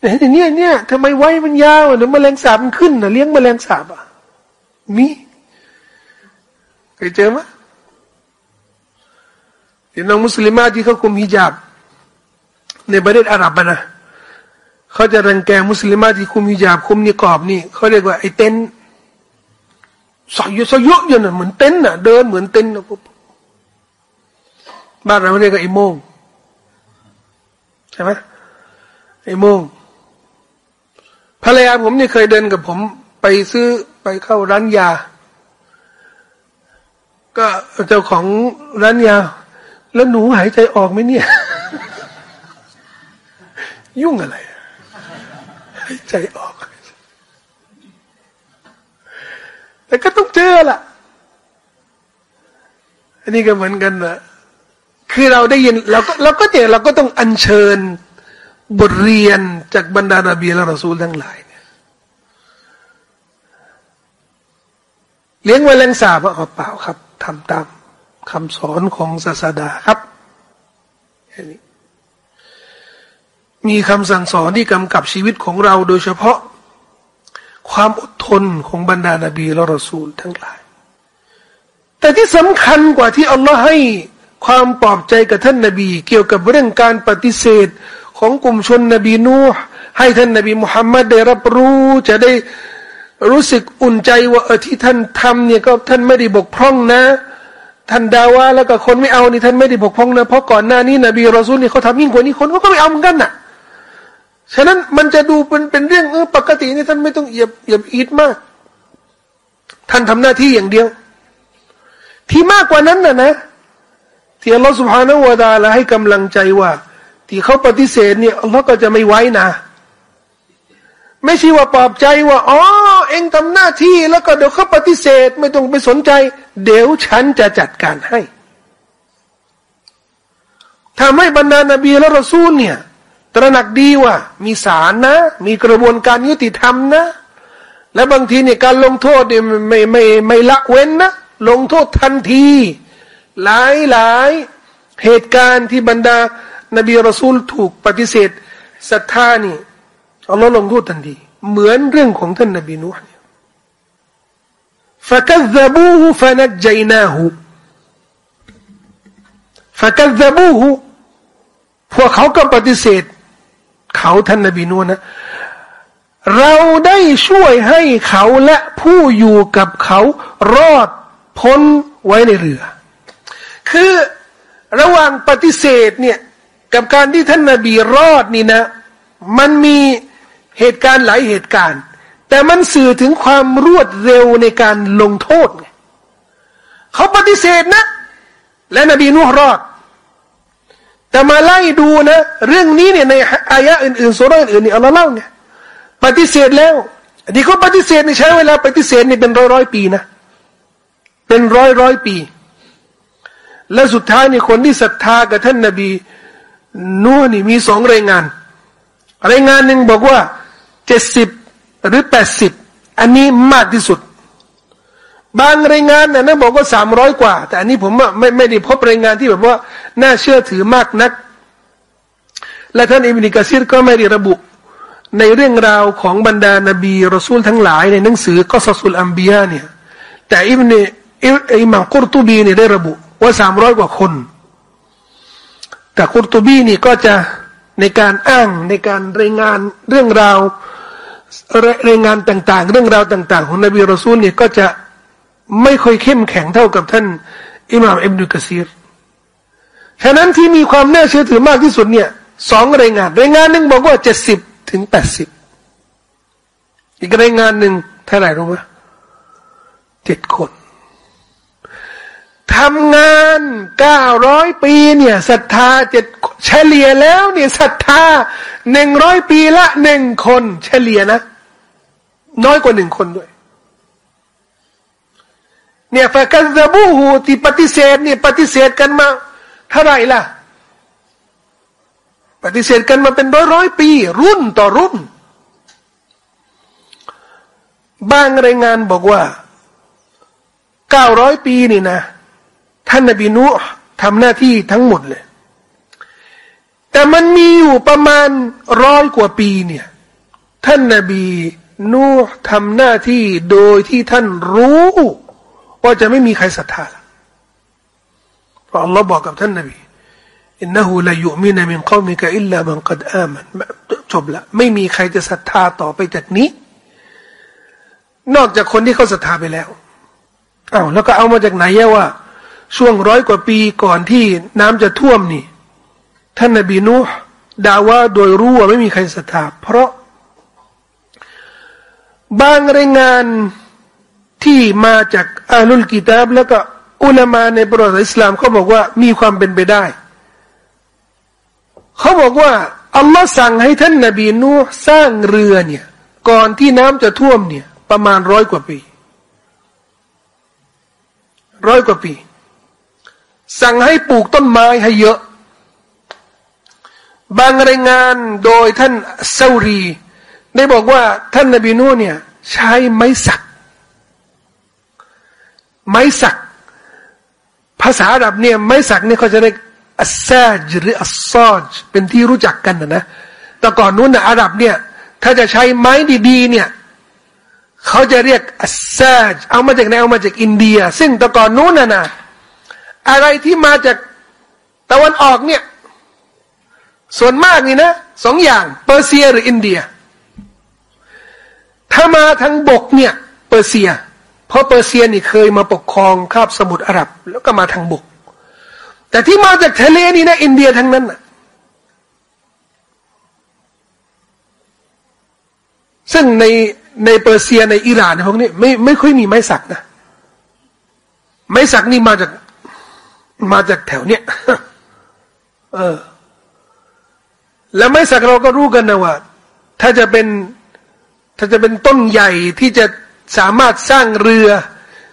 เนี่ยเนี่ยทำไมไว้มันยาวเดี๋ยวแมลงสาบมันขึ้นนะเลี้ยงแมลงสาบอะมีเคยเจอไหมที่น้องมุสลิมาที่เขาคุมฮิญาบ ในประเทศอาหรับนะเขาจะรังแกมุสลิมาที่คุมฮิญาบ คุมนิกอบนี่เขาเรียกว่าไอ้เต็นส่เยส่เยอะอย่นั้นเหมือนเต็นน่ะเดินเหมือนเต็นนะบ้านเราเรียกว่าไอ้โมง ช่ไหมไอ้โมงภรรยาผมนี่เคยเดินกับผม ไปซื้อไปเข้าร้านยา ก็เจ้าของร้านยา แล้วหนูหายใจออกไหมเนี่ย ยุ่งอะไรหายใจออก แต่ก็ต้องเจอล่ะ อันนี้ก็เหมือนกันนะ คือเราได้ยินเราก็เราก็เจอเราก็ต้องอัญเชิญบทเรียนจากบรรดานาบีและรอซูลทั้งหลายเนี่ยเลี้ยงไว้แรงสาบเอาเปล่าครับทำตามคำสอนของศาสดาครับอันนี้มีคำสั่งสอนที่กำกับชีวิตของเราโดยเฉพาะ ความอดทนของบรรดานาบีและรอซูลทั้งหลาย แต่ที่สำคัญกว่าที่อัลลอฮ์ให้ ความปลอบใจกับท่านนาบี เกี่ยวกับเรื่องการปฏิเสธของกลุ่มชนนบีนูห์ให้ท่านนบีมุฮัมมัดได้รับรู้จะได้รู้สึกอุ่นใจว่าเออที่ท่านทำเนี่ยก็ท่านไม่ได้บกพร่องนะ ท่านดาว่าแล้วก็คนไม่เอานี่ท่านไม่ได้บกพร่องนะเพราะก่อนหน้านี้นบีรอซูลนี่เขาทำยิ่งกว่านี้คนเขาก็ไม่เอาเหมือนกันน่ะฉะนั้นมันจะดูเป็นเป็นเรื่องเออปกตินี่ท่านไม่ต้องเหยียบเหยียบอีดมาก ท่านทำหน้าที่อย่างเดียว ที่มากกว่านั้นน่ะนะ ที่อัลลอฮฺสุบฮานาวะดาละให้กำลังใจว่า ที่เขาปฏิเสธเนี่ยอัลลอฮ์ก็จะไม่ไว้นะ ไม่ใช่ว่าปลอบใจว่าอ๋อเองทำหน้าที่แล้วก็เดี๋ยวเขาปฏิเสธ ไม่ต้องไปสนใจ เดี๋ยวฉันจะจัดการให้ทำให้บรรดานาบีและรอซูลเนี่ย ตระหนักดีว่า มีศาลนะ มีกระบวนการยุติธรรมนะ และบางทีเนี่ยการลงโทษเนี่ยไม่ไม่ไม่ละเว้นนะ ลงโทษทันที หลายหลายเหตุการณ์ที่บรรดานบีรอซูลถูกปฏิเสธศรัทธานี่อัลลอฮ์ลงโทษทันทีเหมือนเรื่องของท่านนบีนูฮ์เนี่ย فكذبوه فنجيناه فكذبوه พวกเขาก็ปฏิเสธ เขาท่านนบีนูนะ เราได้ช่วยให้เขาและผู้อยู่กับเขารอดพ้นไว้ในเรือ คือระหว่างปฏิเสธเนี่ยกับการที่ท่านนาบีรอดนี่นะ มันมีเหตุการณ์หลายเหตุการณ์ แต่มันสื่อถึงความรวดเร็วในการลงโทษไงเขาปฏิเสธนะ และนบีนุ่รอด แต่มาไล่ดูนะ เรื่องนี้เนี่ยในอายะอื่นๆสุรอื่นๆนี่อัลลอฮ์เล่าไงปฏิเสธแล้วที่เขาปฏิเสธในใช้เวลาปฏิเสธนี่เป็นร้อยร้อยปีนะ เป็นร้อยร้อยปี และสุดท้ายนี่คนที่ศรัทธากับท่านนาบีนัวนี่มีสองรายงาน รายงานหนึ่งบอกว่าเจ็ดสิบหรือแปดสิบอันนี้มากที่สุด บางรายงานนะนะบอกว่าสามร้อยกว่า แต่อันนี้ผมไม่ไม่ได้พบรายงานที่แบบว่า น่าเชื่อถือมากนัก และท่านอิบนิกะซีรก็ไม่ได้ระบุ ในเรื่องราวของบรรดานบีรอซูลทั้งหลายในหนังสือก็สุลอัมบียาเนี่ยแต่อิบเนอิมามกุรตุบีเนี่ยได้ระบุ ว่าสามร้อยกว่าคน แต่คุรตูบีนี่ก็จะในการอ้างในการรายงานเรื่องราวรายงานต่าง ๆ เรื่องราวต่าง ๆ ของนบีรอซูลเนี่ยก็จะไม่ค่อยเข้มแข็งเท่ากับท่านอิหม่ามอิบนุกะซีรฉะนั้นที่มีความน่าเชื่อถือมากที่สุดเนี่ยสองรายงาน รายงานหนึ่งบอกว่าเจ็ดสิบถึงแปดสิบอีกรายงานหนึ่งเท่าไหร่รู้ไหมเจ็ดคน ทำงานเก้าร้อยปีเนี่ยศรัทธาเจ็ดเฉลี่ยแล้วเนี่ยศรัทธาหนึ่งร้อยปีละหนึ่งคน เฉลี่ยนะ น้อยกว่าหนึ่งคนด้วย เนี่ยฟะกันซบูฮูที่ปฏิเสธเนี่ยปฏิเสธกันมาเท่าไหร่ล่ะ ปฏิเสธกันมาเป็นร้อยร้อยปี รุ่นต่อรุ่น บางรายงานบอกว่าเก้าร้อยปีนี่นะ ท่านนบีนูทำหน้าที่ทั้งหมดเลย แต่มันมีอยู่ประมาณร้อยกว่าปีเนี่ย ท่านนบีนูทำหน้าที่โดยที่ท่านรู้ว่าจะไม่มีใครศรัทธาเพราะอัลลอฮ์บอกกับท่านนบีอินนหูลายุมินมินกอมิกะอิลลาบังกัดอามันจบละไม่มีใครจะศรัทธาต่อไปจากนี้ นอกจากคนที่เขาศรัทธาไปแล้วอ้าวแล้วก็เอามาจากไหนว่า ช่วงร้อยกว่าปีก่อนที่น้ำจะท่วมนี่ ท่านนบีนูห์ด่าว่าโดยรู้ว่าไม่มีใครศรัทธาเพราะ บางรายงานที่มาจากอาลุลกิตาบแล้วก็อุลามาในประวัติอิสลามเขาบอกว่ามีความเป็นไปได้ เขาบอกว่าอัลลอฮ์สั่งให้ท่านนบีนูสร้างเรือเนี่ย ก่อนที่น้ำจะท่วมเนี่ย ประมาณร้อยกว่าปี ร้อยกว่าปี สั่งให้ปลูกต้นไม้ให้เยอะ บางรายงานโดยท่านเซารี ได้บอกว่าท่านนบีนูเนี่ย ใช้ไม้สัก ไม้สัก ภาษาอาหรับเนี่ย ไม้สักเนี่ยเขาจะเรียกอัสซาจหรืออัสซอจเป็นที่รู้จักกันนะนะแต่ก่อนนู้นนะอาหรับเนี่ย ถ้าจะใช้ไม้ดีๆ เนี่ยเขาจะเรียกอัสซาจเอามาจากไหนเอามาจากอินเดีย ซึ่งแต่ก่อนนู้นน่ะนะ อะไรที่มาจากตะวันออกเนี่ย ส่วนมากนี่นะสองอย่างเปอร์เซียหรืออินเดีย ถ้ามาทางบกเนี่ย เปอร์เซีย เพราะเปอร์เซียนี่เคยมาปกครองคาบสมุทรอาหรับ แล้วก็มาทางบก แต่ที่มาจากทะเลนี่นะ อินเดียทั้งนั้นนะซึ่งในในเปอร์เซียในอิหร่านพวกนี้ไม่ไม่ค่อยมีไม้สักนะไม้สักนี่มาจาก มาจากแถวเนี้ยเออ แล้วไม้สักเราก็รู้กันนะว่า ถ้าจะเป็น ถ้าจะเป็นต้นใหญ่ที่จะสามารถสร้างเรือ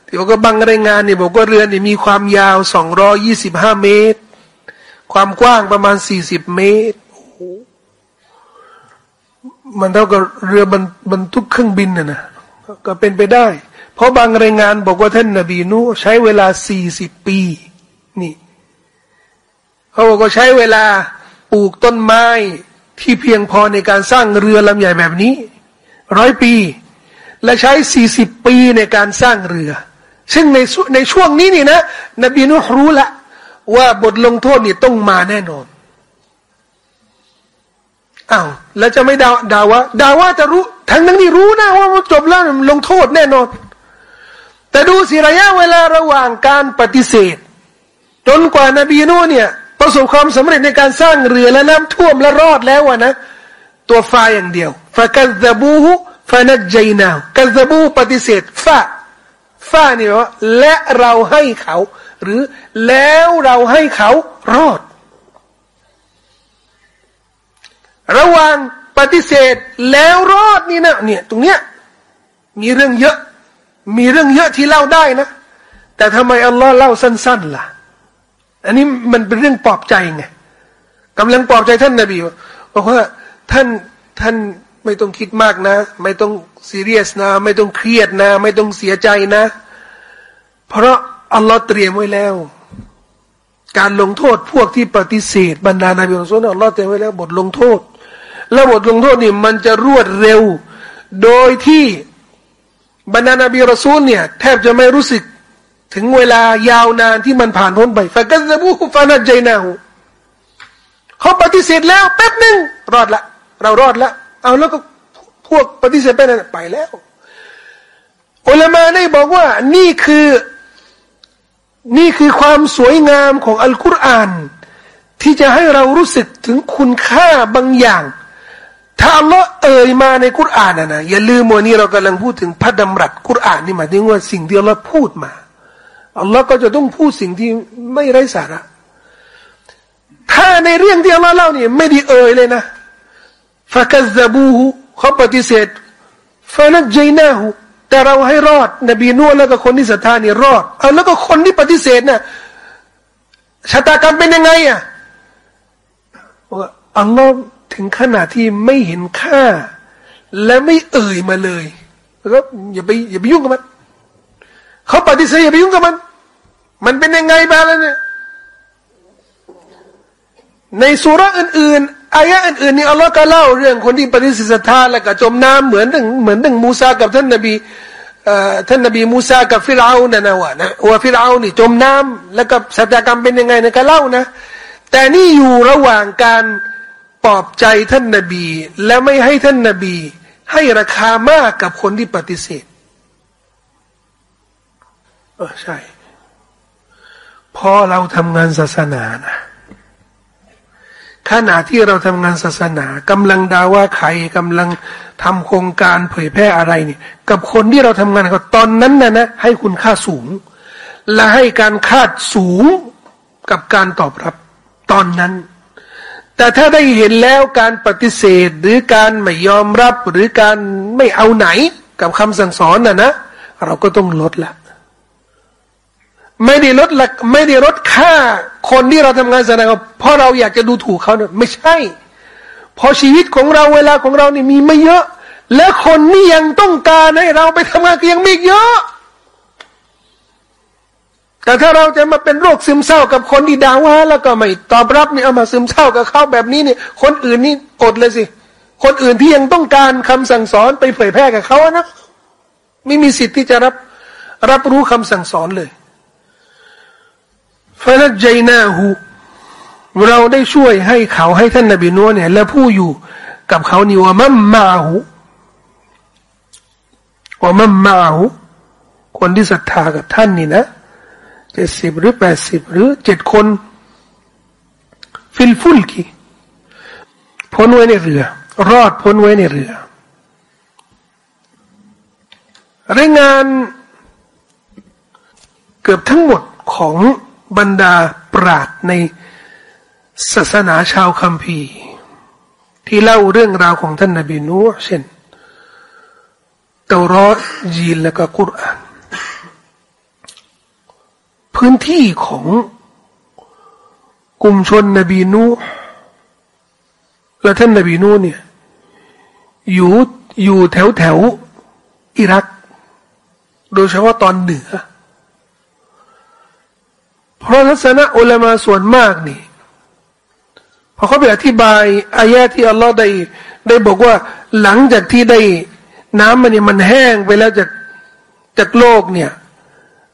ที่บอกว่าบางรายงานเนี่ยบอกว่าเรือเนี่ยมีความยาวสองร้อยี่สิบห้าเมตร ความกว้างประมาณสี่สิบเมตรมันเท่ากับเรือบรรบรรทุกเครื่องบินน่ะนะก็เป็นไปได้ เพราะบางรายงานบอกว่าท่านนบีนูใช้เวลาสี่สิบปี นี่เขาบอกว่าใช้เวลาปลูกต้นไม้ที่เพียงพอในการสร้างเรือลำใหญ่แบบนี้ร้อยปี และใช้สี่สิบปีในการสร้างเรือ ซึ่งในในช่วงนี้นี่นะ นบีนูรู้ละ ว่าบทลงโทษนี่ต้องมาแน่นอนอ้าวแล้วจะไม่ดาดาว่าดาว่าจะรู้ ทั้งนั้นนี่รู้นะว่าจบแล้วลงโทษแน่นอน แต่ดูสิระยะเวลาระหว่างการปฏิเสธ จนกว่านบีนูเนี่ยประสบความสำเร็จในการสร้างเรือและน้ำท่วมและรอดแล้วนะ ตัวฟาอย่างเดียวฟะกัซบูฮุฟะนัจใจนากัซบูปฏิเสธฟาฟ้านี่ว่า และเราให้เขา หรือแล้วเราให้เขารอด ระหว่างปฏิเสธแล้วรอดนี่นะเนี่ยตรงเนี้ยมีเรื่องเยอะ มีเรื่องเยอะที่เล่าได้นะ แต่ทำไมอัลลอฮ์เล่าสั้น ๆ ล่ะ อันนี้มันเป็นเรื่องปลอบใจไงกำลังปลอบใจท่านนาบีบอกว่าท่านท่านไม่ต้องคิดมากนะ ไม่ต้องซีเรียสนะ ไม่ต้องเครียดนะ ไม่ต้องเสียใจนะ เพราะอัลลอฮ์เตรียมไว้แล้ว การลงโทษพวกที่ปฏิเสธบรรดานาบีของสุนอัลลอฮ์เตรียมไว้แล้ว บทลงโทษ แล้วบทลงโทษนี่มันจะรวดเร็ว โดยที่บรรดานาบีรอซูลเนี่ย แทบจะไม่รู้สึก ถึงเวลายาวนานที่มันผ่านพ้นไปฟะกัซบูฟานัดใจนาหูเขาปฏิเสธแล้วแป๊บหนึ่งรอดละ เรารอดละ เอาแล้วก็พวกปฏิเสธไปนั่นไปแล้วอุลามาได้บอกว่านี่คือนี่คือความสวยงามของอัลกุรอาน ที่จะให้เรารู้สึกถึงคุณค่าบางอย่าง ถ้าอัลลอฮ์เอ่ยมาในคุรอานนะนะอย่าลืมวันนี้เรากำลังพูดถึงพระดำรัสคุรอานนี่หมายถึงว่าสิ่งที่อัลลอฮ์พูดมา อัลลอฮ์ก็จะต้องพูดสิ่งที่ไม่ไร้สาระถ้าในเรื่องที่อัลลอฮ์เล่าเนี่ยไม่ได้เอ่ยเลยนะฟะกัซบูฮูเขาปฏิเสธฟานัจเจนาหูแต่เราให้รอด นบีนูแล้วก็คนที่ศรัทธานี่รอดเอาแล้วก็คนที่ปฏิเสธน่ะชะตากรรมเป็นยังไงอะอัลลอฮ์ถึงขนาดที่ไม่เห็นค่า และไม่เอ่ยมาเลยแล้วอย่าไปอย่าไปยุ่งกับมันเขาปฏิเสธอย่าไปยุ่งกับมัน มันเป็นยังไงบ้างล้วเนี่ยในสุราอื่นๆอายะอื่นๆนี่อัลลอฮ์ก็เล่าเรื่องคนที่ปฏิเสธศรัทธาและก็จมน้ำเหมือนถึงเหมือนถึงมูซากับท่านนบีท่านนบีมูซากับฟิรเอานะนะวะนะว่าฟิรเอานี่จมน้ำแล้วก็สัจกรรมเป็นยังไงนะก็เล่านะ แต่นี่อยู่ระหว่างการปลอบใจท่านนบี และไม่ให้ท่านนบี ให้ราคามากกับคนที่ปฏิเสธเออใช่ พอเราทำงานศาสนานะขณะที่เราทำงานศาสนากำลังดาว่าใครกำลังทำโครงการเผยแพร่อะไรเนี่ย กับคนที่เราทำงานกับตอนนั้นนะนะให้คุณค่าสูง และให้การคาดสูงกับการตอบรับตอนนั้น แต่ถ้าได้เห็นแล้วการปฏิเสธหรือการไม่ยอมรับหรือการไม่เอาไหนกับคำสั่งสอนน่ะนะ เราก็ต้องลดละ ไม่ได้ลดละไม่ได้ลดค่า คนที่เราทำงานแสดงเพราะเราอยากจะดูถูกเขาเนี่ยไม่ใช่พอชีวิตของเราเวลาของเราเนี่ยมีไม่เยอะ และคนนี่ยังต้องการให้เราไปทำงานก็ยังมีเยอะ แต่ถ้าเราจะมาเป็นโรคซึมเศร้ากับคนที่ด่าว่าแล้วก็ไม่ตอบรับนี่เอามาซึมเศร้ากับเขาแบบนี้เนี่ยคนอื่นนี่อดเลยสิ คนอื่นที่ยังต้องการคำสั่งสอนไปเผยแพร่กับเขานะไม่มีสิทธิ์ที่จะรับรับรู้คำสั่งสอนเลย ฟานัจใจนาหูเราได้ช่วยให้เขาให้ท่านนบีนัวเนี่ย และผู้อยู่กับเขานี่ว่ามัมมาหูว่ามัมมาหูคนที่ศรัทธากับท่านนี่นะเจ็ดสิบหรือแปดสิบหรือเจ็ดคนฟิลฟุลกีพ้นไว้ในเรือ รอดพ้นไว้ในเรือรายงานเกือบทั้งหมดของ บรรดาปราดในศาสนาชาวคัมภีร์ ที่เล่าเรื่องราวของท่านนบีนูเช่นเตารอยีนและก็กุรอานพื้นที่ของกลุ่มชนนบีนูและท่านนบีนูเนี่ยอยู่อยู่แถวแถวอิรัก โดยเฉพาะตอนเหนือ เพราะทัศนะอุลามาส่วนมากนี่พอเขาไปอธิบายอายะที่อัลลอฮ์ได้ได้บอกว่าหลังจากที่ได้น้ำมันเนี่ยมันแห้งไปแล้วจากจากโลกเนี่ย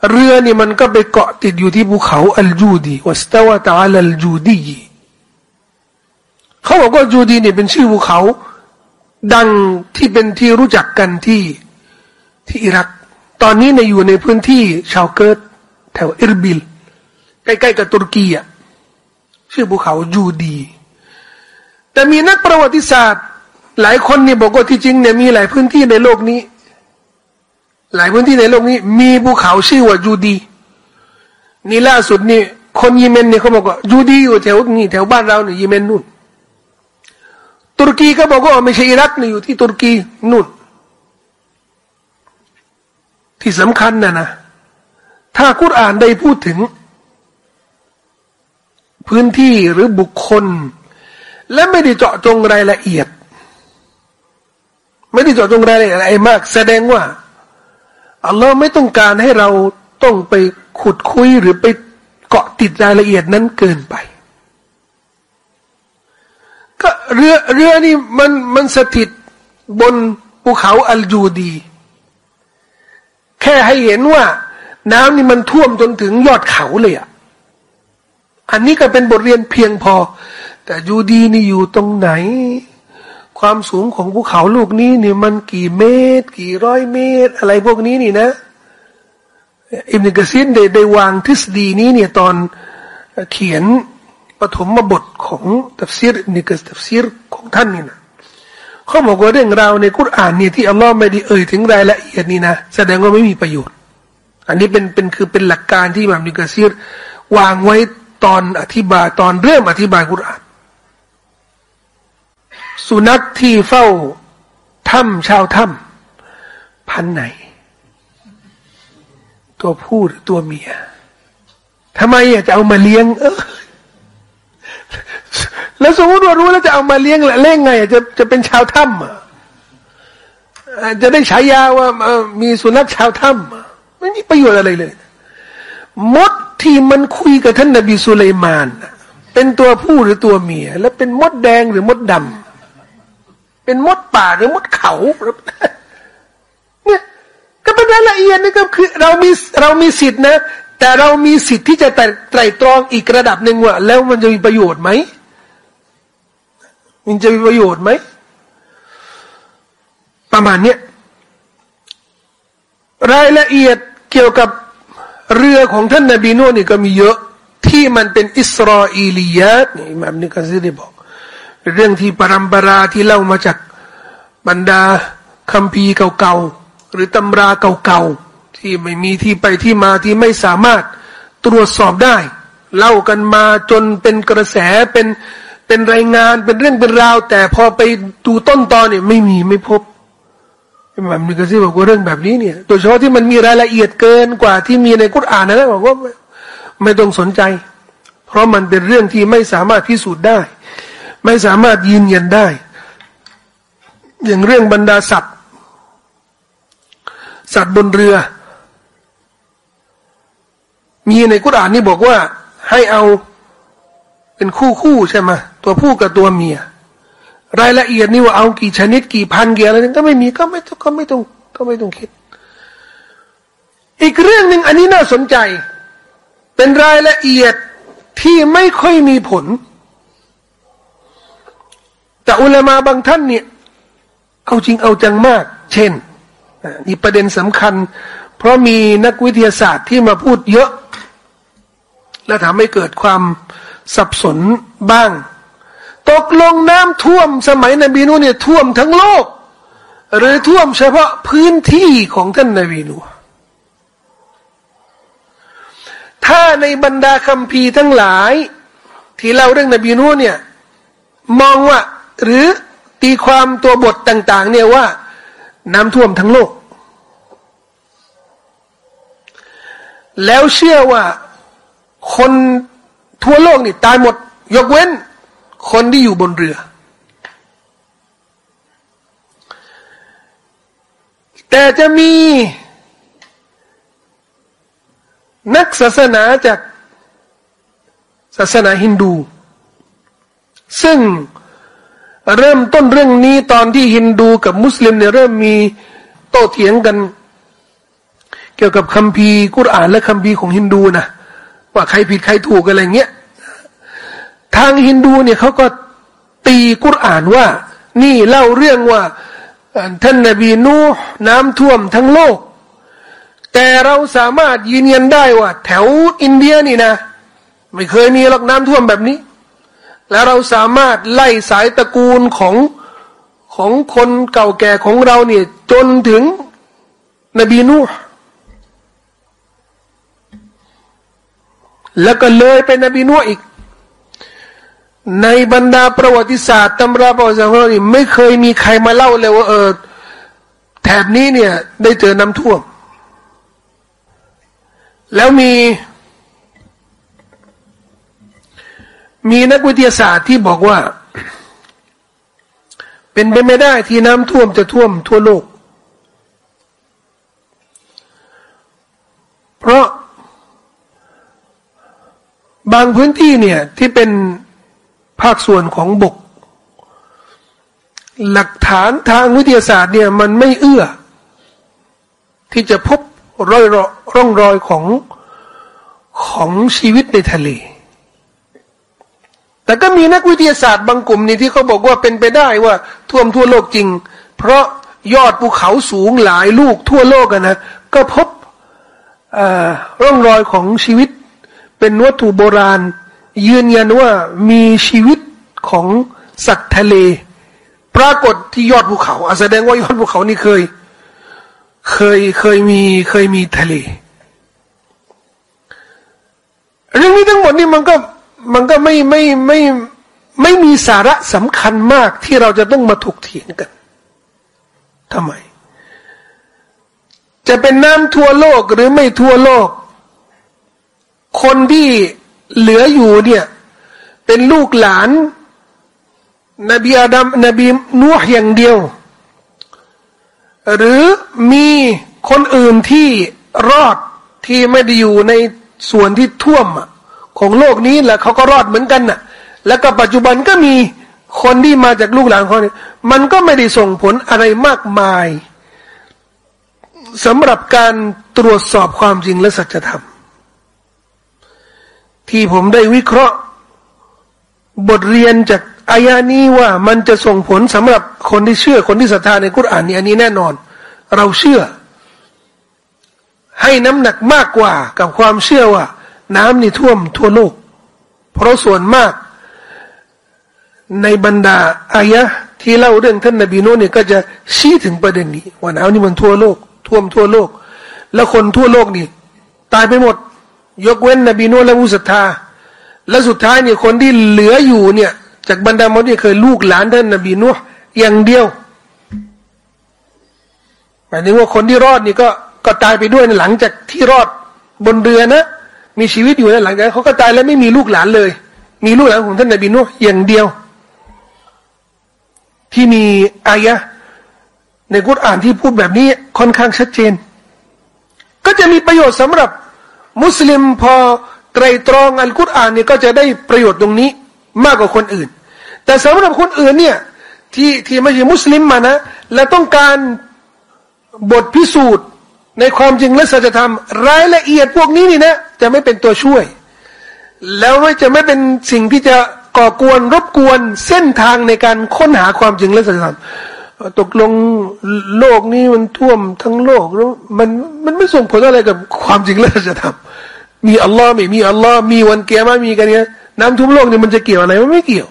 เรือนี่มันก็ไปเกาะติดอยู่ที่ภูเขาอัลจูดีวัสตาวะตาลัลจูดีเขาบอกว่าจูดีเนี่ยเป็นชื่อภูเขา ดังที่เป็นที่รู้จักกันที่ที่อิรัก ตอนนี้ในอยู่ในพื้นที่ชาวเกิดแถวอิรบิล ใกล้ๆกับตุรกีอะชื่อภูเขายูดี แต่มีนักประวัติศาสตร์ หลายคนเนี่ยบอกว่าที่จริงเนี่ยมีหลายพื้นที่ในโลกนี้ หลายพื้นที่ในโลกนี้ มีภูเขาชื่อว่ายูดี นี่ล่าสุดนี่คนยิเมนเนี่ยเขาบอกว่ายูดีอยู่แถวนี่แถวบ้านเราเนี่ยยิเมนนู่น ตุรกีก็บอกว่าไม่ใช่อิรักนี่อยู่ที่ตุรกีนู่น ที่สำคัญนะนะถ้าคุรานได้พูดถึง พื้นที่หรือบุคคล และไม่ได้เจาะจงรายละเอียด ไม่ได้เจาะจงรายละเอียดอะไรมาก แสดงว่าอัลลอฮ์ไม่ต้องการให้เราต้องไปขุดคุยหรือไปเกาะติดรายละเอียดนั้นเกินไป ก็เรือเรือนี่มันมันสถิตบนภูเขาอัลจูดี แค่ให้เห็นว่า น้ำนี่มันท่วมจนถึงยอดเขาเลยอะ อันนี้ก็เป็นบทเรียนเพียงพอ แต่ญูดีนี่อยู่ตรงไหน ความสูงของภูเขาลูกนี้นี่มันกี่เมตร กี่ร้อยเมตร อะไรพวกนี้นี่นะอิบนุกะซีรได้ได้วางทฤษฎีนี้เนี่ยตอนเขียนปฐมบทของตัฟซีรอิบนุกะซีรตัฟซีรของท่านนี่นะเขาบอกว่าเรื่องราวในกุรอานเนี่ยที่อัลลอฮ์ไม่ได้เอ่ยถึงรายละเอียดนี่นะแสดงว่าไม่มีประโยชน์ อันนี้เป็นเป็นคือเป็นหลักการที่แบบนิกซีรวางไว้ ตอนอธิบายตอนเริ่มอธิบายกุรอาน สุนัขที่เฝ้าถ้ำชาวถ้ำพันไหน ตัวผู้หรือตัวเมียทำไมอยากจะเอามาเลี้ยง เออแล้วสมมติว่ารู้แล้วจะเอามาเลี้ยงแหละเล่งไงจะจะเป็นชาวถ้ำจะได้ฉายาว่ามีสุนัขชาวถ้ำไม่มีประโยชน์อะไรเลย มดที่มันคุยกับท่านนบีสุลัยมาน เป็นตัวผู้หรือตัวเมีย และเป็นมดแดงหรือมดดำเป็นมดป่าหรือมดเขาเนี่ยก็เป็นรายละเอียดนะครับคือ เรามีเรามีสิทธินะ แต่เรามีสิทธิ์ที่จะไตรตรองอีกระดับหนึ่งว่า แล้วมันจะมีประโยชน์ไหมมันจะมีประโยชน์ไหมประมาณเนี้ยรายละเอียดเกี่ยวกับ เรือของท่านนบีนูนี่ก็มีเยอะที่มันเป็นอิสราเอลียตนี่มามนี่กันซิได้บอก เรื่องที่ปรำปราที่เล่ามาจากบรรดาคัมภีร์เก่าๆหรือตำราเก่าๆที่ไม่มีที่ไปที่มาที่ไม่สามารถตรวจสอบได้ เล่ากันมาจนเป็นกระแสเป็นเป็นรายงานเป็นเรื่องเป็นราว แต่พอไปดูต้นตอนเนี่ยไม่มีไม่พบ มันมีกระซิบบอกว่าเรื่องแบบนี้เนี่ย โดยเฉพาะที่มันมีรายละเอียดเกินกว่าที่มีในกุตอานนะบอกว่าไม่ต้องสนใจ เพราะมันเป็นเรื่องที่ไม่สามารถพิสูจน์ได้ ไม่สามารถยืนยันได้ อย่างเรื่องบรรดาสัตว์ สัตว์บนเรือ มีในกุตอานนี่บอกว่าให้เอาเป็นคู่คู่ใช่ไหมตัวผู้กับตัวเมีย รายละเอียดนี่ว่าเอากี่ชนิดกี่พันกี่อะไรนั่นก็ไม่มีก็ไม่ก็ไม่ต้องก็ไม่ต้องคิด อีกเรื่องหนึ่งอันนี้น่าสนใจ เป็นรายละเอียดที่ไม่ค่อยมีผล แต่อุลามาบางท่านเนี่ยเอาจริงเอาจังมาก เช่นนี่ประเด็นสำคัญ เพราะมีนักวิทยาศาสตร์ที่มาพูดเยอะ และทำให้เกิดความสับสนบ้าง ตกลงน้ำท่วมสมัยนบีนูเนี่ยท่วมทั้งโลก หรือท่วมเฉพาะพื้นที่ของท่านนบีนูถ้าในบรรดาคำพีทั้งหลาย ที่เล่าเรื่องนบีนูเนี่ยมองว่าหรือตีความตัวบทต่าง ๆ เนี่ยว่า น้ำท่วมทั้งโลก แล้วเชื่อว่าคนทั่วโลกนี่ตายหมด ยกเว้น คนที่อยู่บนเรือ แต่จะมี นักศาสนาจากศาสนาฮินดู ซึ่งเริ่มต้นเรื่องนี้ตอนที่ฮินดูกับมุสลิมเนี่ยเริ่มมีโต้เถียงกัน เกี่ยวกับคัมภีร์กุรอานและคัมภีร์ของฮินดูนะว่าใครผิดใครถูกอะไรเงี้ย ทางฮินดูเนี่ยเขาก็ตีกุรอานว่า นี่เล่าเรื่องว่าท่านนบีนูน้ำท่วมทั้งโลก แต่เราสามารถยืนยันได้ว่า แถวอินเดียนี่นะ ไม่เคยมีหรอกน้ำท่วมแบบนี้ แล้วเราสามารถไล่สายตระกูลของของคนเก่าแก่ของเราเนี่ยจนถึงนบีนูแล้วก็เลยเป็นนบีนูอีก ในบรรดาประวัติศาสตร์ตำราประวัติศาสตร์เรานี่ไม่เคยมีใครมาเล่าเลยว่าเออแถบนี้เนี่ย ได้เจอน้ำท่วม แล้วมี มีนักวิทยาศาสตร์ที่บอกว่า เป็นไปไม่ได้ที่น้ำท่วมจะท่วมทั่วโลก เพราะบางพื้นที่เนี่ยที่เป็น ภาคส่วนของบก หลักฐานทางวิทยาศาสตร์เนี่ยมันไม่เอื้อ ที่จะพบรอยร่องรอยของของชีวิตในทะเล แต่ก็มีนักวิทยาศาสตร์บางกลุ่มนี่ที่เขาบอกว่าเป็นไปได้ว่าท่วมทั่วโลกจริง เพราะยอดภูเขาสูงหลายลูกทั่วโลกกันนะก็พบร่องรอยของชีวิตเป็นวัตถุโบราณ ยืนยันว่ามีชีวิตของสัตว์ทะเล ปรากฏที่ยอดภูเขาแสดงว่ายอดภูเขานี่เคย เคยเคยมีเคยมีทะเลเรื่องนี้ทั้งหมดนี่มันก็มันก็ไม่ไม่ไม่ไม่มีสาระสำคัญมากที่เราจะต้องมาถกเถียงกันทำไม จะเป็นน้ำทั่วโลกหรือไม่ทั่วโลก คนที่ เหลืออยู่เนี่ย เป็นลูกหลาน นบีอาดัมนบีนูห์อย่างเดียว หรือมีคนอื่นที่รอดที่ไม่ได้อยู่ในส่วนที่ท่วมของโลกนี้แหละเขาก็รอดเหมือนกันน่ะ แล้วก็ปัจจุบันก็มีคนที่มาจากลูกหลานเขาเนี่ยมันก็ไม่ได้ส่งผลอะไรมากมายสำหรับการตรวจสอบความจริงและสัจธรรม ที่ผมได้วิเคราะห์ บทเรียนจากอายานี้ว่ามันจะส่งผลสำหรับคนที่เชื่อคนที่ศรัทธาในกุรอานนี้อันนี้แน่นอน เราเชื่อ ให้น้ำหนักมากกว่ากับความเชื่อว่า น้ำนี่ท่วมทั่วโลก เพราะส่วนมาก ในบรรดาอายะที่เล่าเรื่องท่านนบีโนเนี่ยก็จะชี้ถึงประเด็นนี้ว่านาวนี่มันทั่วโลก ท่วมทั่วโลก แล้วคนทั่วโลกนี่ ตายไปหมด ยกเว้นนบีโนและผู้ศรัทธา และสุดท้ายเนี่ยคนที่เหลืออยู่เนี่ย จากบรรดามดเนี่ยเคยลูกหลานท่านนบีโนอย่างเดียวหมายถึงว่าคนที่รอดนี่ก็ก็ตายไปด้วยหลังจากที่รอดบนเรือนะ มีชีวิตอยู่ในหลังจากเขาก็ตายแล้วไม่มีลูกหลานเลย มีลูกหลานของท่านนบีนุอย่างเดียว ที่มีอายะในกุรอานที่พูดแบบนี้ค่อนข้างชัดเจน ก็จะมีประโยชน์สำหรับ มุสลิมพอไตรตรองอัลกุรอานเนี่ยก็จะได้ประโยชน์ตรงนี้มากกว่าคนอื่น แต่สำหรับคนอื่นเนี่ยที่ที่ไม่ใช่มุสลิมมานะ และต้องการบทพิสูจน์ในความจริงและสัจธรรม รายละเอียดพวกนี้นี่นะจะไม่เป็นตัวช่วย แล้วไม่จะไม่เป็นสิ่งที่จะก่อกวนรบกวนเส้นทางในการค้นหาความจริงและสัจธรรม ตกลงโลกนี้มันท่วมทั้งโลกแล้วมันมันไม่ส่งผลอะไรกับความจริงและสัจธรรมมีอัลลอฮ์ไม่มีอัลลอฮ์มีวันเกียร์มามีกันเนี้ยน้ำท่วมโลกเนี่ยมันจะเกี่ยวอะไรมันไม่เกี่ยว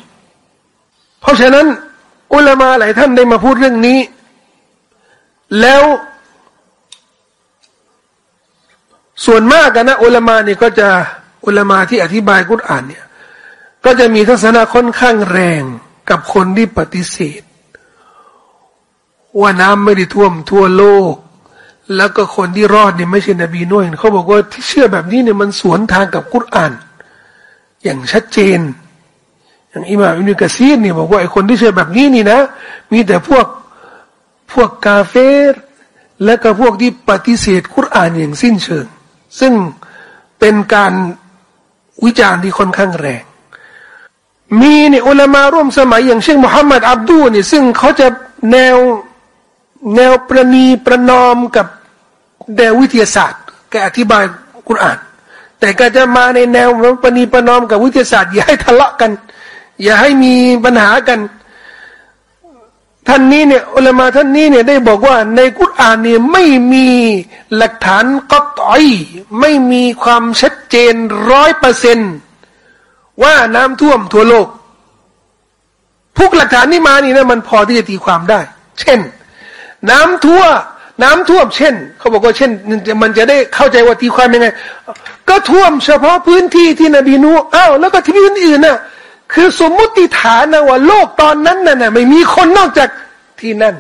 เพราะฉะนั้น อุลามาหลายท่านได้มาพูดเรื่องนี้ แล้วส่วนมากกันนะอุลามาเนี่ยก็จะอุลามาที่อธิบายกุรอานเนี่ย ก็จะมีทัศนะค่อนข้างแรงกับคนที่ปฏิเสธ ว่าน้ำไม่ได้ท่วมทั่วโลก แล้วก็คนที่รอดเนี่ยไม่ใช่นบีนุ่ยเขาบอกว่าที่เชื่อแบบนี้เนี่ยมันสวนทางกับกุรอาน อย่างชัดเจน อย่างอิมามอินุกะซีนเนี่ยบอกว่าไอ้คนที่เชื่อแบบนี้นี่นะ มีแต่พวกพวกกาเฟรและก็พวกที่ปฏิเสธกุรอานอย่างสิ้นเชิง ซึ่งเป็นการวิจารณ์ที่ค่อนข้างแรง มีเนี่ยอุลามาร่วมสมัยอย่างเช่นมุฮัมมัดอับดูนี่ยซึ่งเขาจะแนว แนวประนีประนอมกับแนววิทยาศาสตร์แกอธิบายกุรอาน แต่ก็จะมาในแนวประนีประนอมกับวิทยาศาสตร์ อย่าให้ทะเลาะกัน อย่าให้มีปัญหากัน ท่านนี้เนี่ยอุลามาท่านนี้เนี่ยได้บอกว่าในกุรอานเนี่ยไม่มีหลักฐานก็ต่อยไม่มีความชัดเจนร้อยเปอร์เซนว่าน้ำท่วมทั่วโลกพวกหลักฐานนี้มานี่นะมันพอที่จะตีความได้ เช่น น้ำท่วน้ำท่วมเช่น เขาบอกว่าเช่น มันจะได้เข้าใจว่าตีความยังไง ก็ท่วมเฉพาะพื้นที่ที่นบีนูอ้าวแล้วก็ที่อื่นๆน่ะคือสมมุติฐานนะว่าโลกตอนนั้นน่ะไม่มีคนนอกจากที่นั่น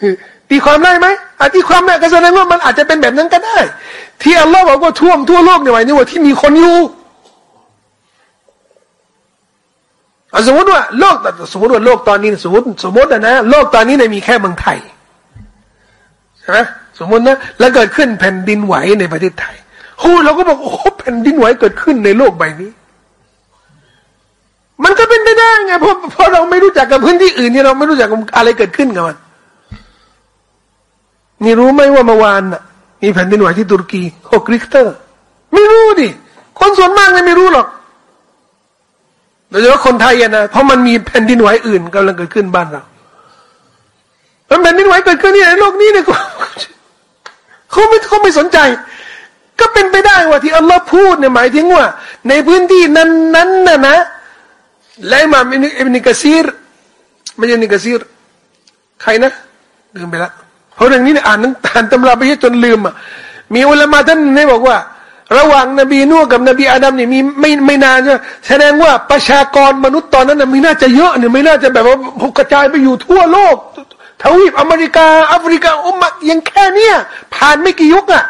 คือตีความได้ไหมอธิความได้ก็แสดงว่ามันอาจจะเป็นแบบนั้นก็ได้ ที่อัลลอฮ์บอกว่าท่วมทั่วโลกเนี่ยหมายถึงว่าที่มีคนอยู่ สมมติว่าโลกสมมติว่าโลกตอนนี้สมมติสมมตินะโลกตอนนี้เนี่ยมีแค่เมืองไทยใช่ไหมสมมตินะแล้วเกิดขึ้นแผ่นดินไหวในประเทศไทยโอ้เราก็บอกโอ้แผ่นดินไหวเกิดขึ้นในโลกใบนี้ มันก็เป็นไปได้ไงเพราะเพราะเราไม่รู้จักกับพื้นที่อื่นนี่เราไม่รู้จักอะไรเกิดขึ้นกับมันนี่รู้ไหมว่าเมื่อวานน่ะ มีแผ่นดินไหวที่ตุรกีหกริกเตอร์ ไม่รู้ดิคนส่วนมากไม่รู้หรอก ดยเฉพาะคนไทยนะเพราะมันมีแผ่นดินไหวอื่นกำลังเกิดขึ้นบ้านเราแล้วแผ่นดินไหวเกิดขึ้นนี่ในโลกนี้เนี่ยเขาไม่เขาไม่สนใจ ก็เป็นไปได้ว่าที่อัลลอฮ์พูดเนี่ยหมายถึงว่า ในพื้นที่นั้นนั้นนะนะและอิมามอิบนิกะซีรไม่ใช่นิกะซีรใครนะลืมไปละเพราะเรื่องนี้เนี่ยอ่านนั้นอ่านตำราไปเยอะจนลืมอะมีอุลามะท่านนี่บอกว่า ระหว่างนบีนูกับนบีอาดัมเนี่ยมีไม่ไม่นานใช่แสดงว่าประชากรมนุษย์ตอนนั้นมีน่าจะเยอะเนี่ยไม่น่าจะแบบว่ากระจายไปอยู่ทั่วโลก ทวีปอเมริกาแอฟริกาอุมะยังแค่เนี้ยผ่านไม่กี่ยุคอะ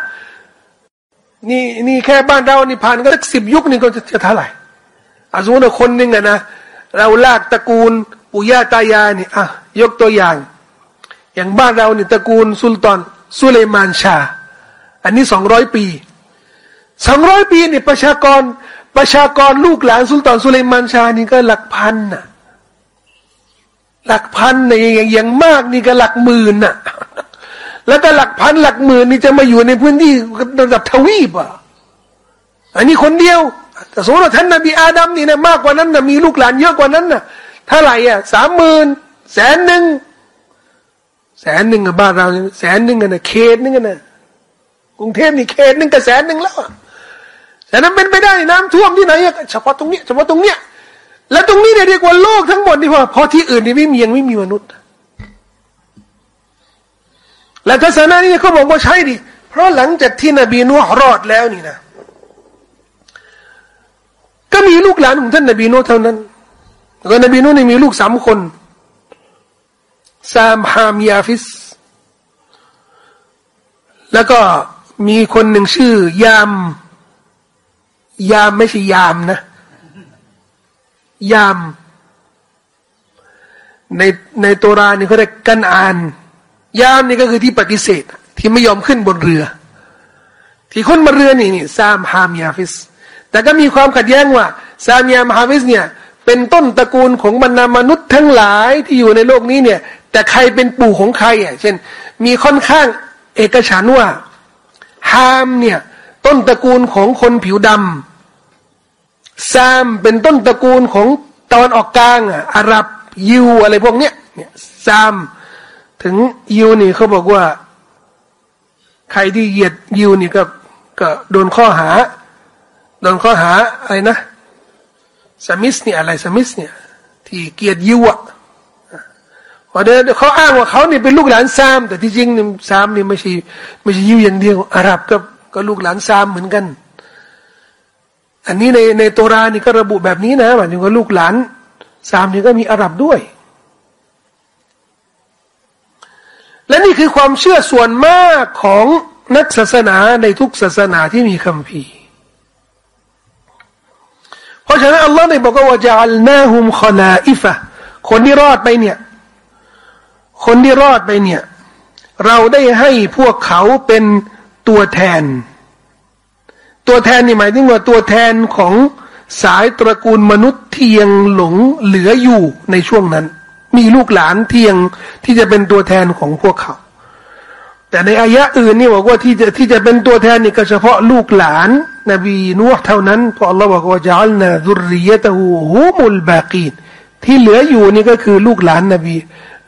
นี่นี่แค่บ้านเรานี่ผ่านก็สักสิบยุคนี่ก็จะจะเท่าไหร่อาสมมติคนหนึ่งอะนะเราลากตระกูลปู่ย่าตายายนี่อะยกตัวอย่าง อย่างบ้านเรานี่ตระกูลสุลต่านสุเลมานชา อันนี้สองร้อยปี สองร้อยปีนี่ประชากรประชากรลูกหลานสุลต่านสุเลมานชานี่ก็หลักพันน่ะ หลักพันนี่อย่างอย่างมากนี่ก็หลักหมื่นน่ะ แล้วก็หลักพันหลักหมื่นนี่จะมาอยู่ในพื้นที่ระดับทวีปอะ อันนี้คนเดียวแต่สมมติว่าท่านนบีอาดัมนี่นะมากกว่านั้นนะมีลูกหลานเยอะกว่านั้นนะเท่าไหร่อะสามหมื่นแสนหนึ่งแสนหนึ่งกับบ้านเราแสนหนึ่งกันนะเขตหนึ่งกันนะกรุงเทพนี่เขตหนึ่งกับแสนหนึ่งแล้ว แต่นั้นเป็นไปได้น้ำท่วมที่ไหนเฉพาะตรงนี้เฉพาะตรงเนี้ยแล้วตรงนี้เนี่ยเรียกว่าโลกทั้งหมดนี่ว่าเพอที่อื่นนี่ไม่มียังไม่มีมนุษย์ และทัศนะนี้เขาบอกว่าใช่ดิเพราะหลังจากที่นบีนูฮ์รอดแล้วนี่นะก็มีลูกหลานของท่านนบีนูเท่านั้นแล้วนบีนูนี่มีลูกสามคนซามฮามยาฟิส แล้วก็มีคนหนึ่งชื่อยาม ยามไม่ใช่ยามนะ ยาม ในในตัวรานี่เขาเรียกกันอาน ยามนี่ก็คือที่ปฏิเสธ ที่ไม่ยอมขึ้นบนเรือ ที่คนมาเรือนี่นี่ซามฮามยาฟิส แต่ก็มีความขัดแย้งว่าซามยามฮาวิสเนี่ย เป็นต้นตระกูลของบรรดามนุษย์ทั้งหลายที่อยู่ในโลกนี้เนี่ย แต่ใครเป็นปู่ของใครอะเช่น มีค่อนข้างเอกฉันว่าฮามเนี่ย ต้นตระกูลของคนผิวดำซามเป็นต้นตระกูลของตอนออกกลางอะอาหรับยิวอะไรพวกเนี้ยเนี่ยซามถึงยิวนี่เขาบอกว่า ใครที่เหยียดยิวนี่ก็ก็โดนข้อหา โดนข้อหาอะไรนะSemites เนี่ยอะไร Semites เนี่ย ที่เกลียดยิวอะพอเดินเขาอ้างว่าเขาเนี่ยเป็นลูกหลานซาม แต่ที่จริงเนี่ยซามนี่ไม่ใช่ไม่ใช่ยิวอย่างเดียวอาหรับก็ ก็ลูกหลานซามเหมือนกัน อันนี้ในในเตารอนี่ก็ระบุแบบนี้นะหมายถึงว่าลูกหลานซามนี่ก็มีอาหรับด้วย และนี่คือความเชื่อส่วนมากของนักศาสนาในทุกศาสนาที่มีคัมภีร์เพราะฉะนั้นอัลลอฮ์ได้บอกว่าจะอัลนาฮุมขลาอิฟะคนที่รอดไปเนี่ย คนที่รอดไปเนี่ย เราได้ให้พวกเขาเป็น ตัวแทน ตัวแทนนี่หมายถึงว่าตัวแทนของสายตระกูลมนุษย์ที่ยังหลงเหลืออยู่ในช่วงนั้น มีลูกหลานที่ยงที่จะเป็นตัวแทนของพวกเขา แต่ในอายะอื่นนี่บอกว่าที่จะที่จะเป็นตัวแทนนี่ก็เฉพาะลูกหลาน นบีนูห์เท่านั้นเพราะอัลลอฮ์บอกว่าจัลนาดุริยะตะฮูฮุมุลบากีนที่เหลืออยู่นี่ก็คือลูกหลานนบี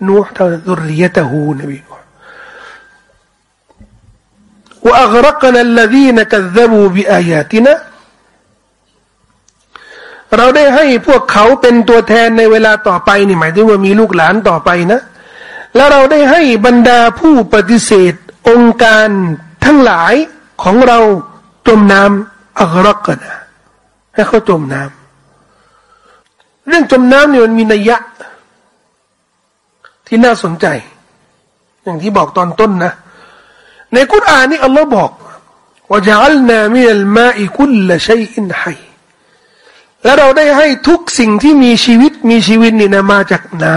นูห์เท่าดุริยะตะฮูนบีนู وأغرقنا الذين كذبوا بآياتنا เราได้ให้พวกเขาเป็นตัวแทนในเวลาต่อไปนี่หมายถึงว่ามีลูกหลานต่อไปนะและเราได้ให้บรรดาผู้ปฏิเสธองค์การทั้งหลายของเราจมน้ำอักรักกันนะให้เขาจมน้ำเรื่องจมน้ำเนี่ยมันมีนัยยะ ที่น่าสนใจ อย่างที่บอกตอนต้นนะ ในกุรอานนี่อัลลอฮ์บอกว่าจะอัลนามิลมาอิคุลชัยอินไฮและเราได้ให้ทุกสิ่งที่มีชีวิตมีชีวิตนี่นะมาจากน้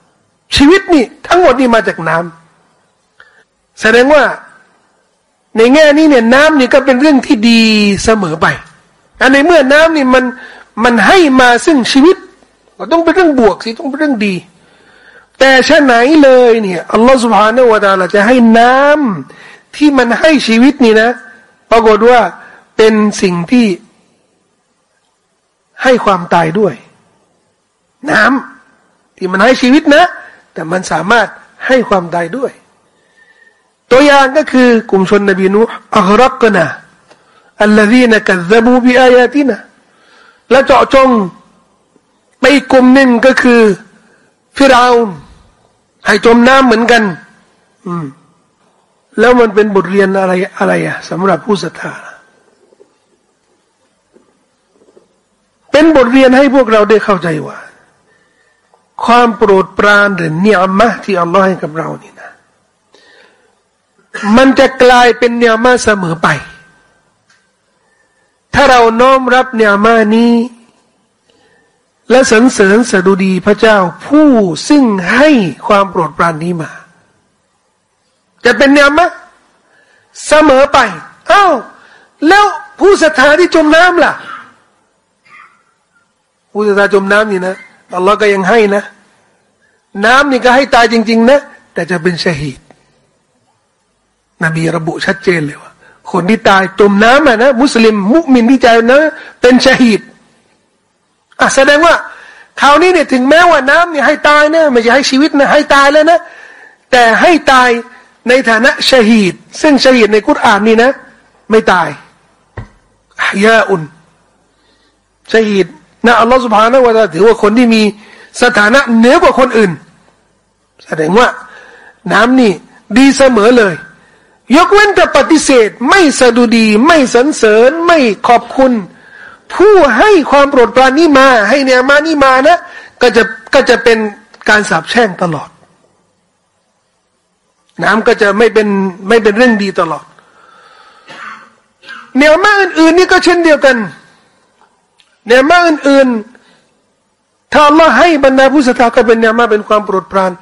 ำชีวิตนี่ ทั้งหมดนี่มาจากน้ำแสดงว่า ในแง่นี้เนี่ยน้ำนี่ก็เป็นเรื่องที่ดีเสมอไปอันในเมื่อน้ำนี่มันมันให้มาซึ่งชีวิตก็ต้องเป็นเรื่องบวกสิต้องเป็นเรื่องดี แต่ชะไหนเลยเนี่ยอัลลอฮฺสุบฮานาวะตาลาจะให้น้ำ ที่มันให้ชีวิตนี่นะ ปรากฏว่าเป็นสิ่งที่ให้ความตายด้วย น้ำที่มันให้ชีวิตนะ แต่มันสามารถให้ความตายด้วย ตัวอย่างก็คือกลุ่มชนนบีนูอัครักกนะอัลลอฮีนกัซบูบิอายาตินะและเจาะจงไปกลุ่มหนึ่งก็คือฟิราวให้จมน้ำเหมือนกัน อืม แล้วมันเป็นบทเรียนอะไรอะไรอะสำหรับผู้ศรัทธา เป็นบทเรียนให้พวกเราได้เข้าใจว่า ความโปรดปรานหรือเนียมะที่อัลลอฮ์ให้กับเรานี่นะมันจะกลายเป็นเนียมะเสมอไป ถ้าเราน้อมรับเนียมะนี้ และสรรเสริญสดุดีพระเจ้าผู้ซึ่งให้ความโปรดปรานนี้มา จะเป็นเนียมะเสมอไปอ้าวแล้วผู้ศรัทธาที่จมน้ำล่ะ ผู้ศรัทธาจมน้ำนี่นะอัลลอฮ์ก็ยังให้นะ น้ำนี่ก็ให้ตายจริง ๆ นะ แต่จะเป็นชหีดนบีระบุชัดเจนเลยว่า คนที่ตายจมน้ำอะนะมุสลิม มุมินที่ใจนะ เป็นชหีดอะแสดงว่าคราวนี้เนี่ยถึงแม้ว่าน้ำเนี่ยให้ตายนะไม่ใช่ให้ชีวิตนะให้ตายแล้วนะ แต่ให้ตาย ในฐานะชหีดซึ่งชหีดในกุรอานนี่นะ ไม่ตายยาอุนชหีดนะอัลลอฮฺสุบฮานะวะตาถือว่าคนที่มีสถานะเหนือกว่าคนอื่น แสดงว่า น้ำนี่ดีเสมอเลย ยกเว้นแต่ปฏิเสธ ไม่สะดุดี ไม่สรรเสริญ ไม่ขอบคุณ ผู้ให้ความโปรดปรานนี้มา ให้เนี่ยมานี่มานะ ก็จะก็จะเป็นการสาบแช่งตลอด น้ำก็จะไม่เป็นไม่เป็นเรื่องดีตลอดเนียมาอื่นๆนี่ก็เช่นเดียวกันเนียมาอื่นๆถ้าอัลลอฮ์ให้บรรดาผู้ศรัทธาก็เป็นเนียมาเป็นความโปรดปราน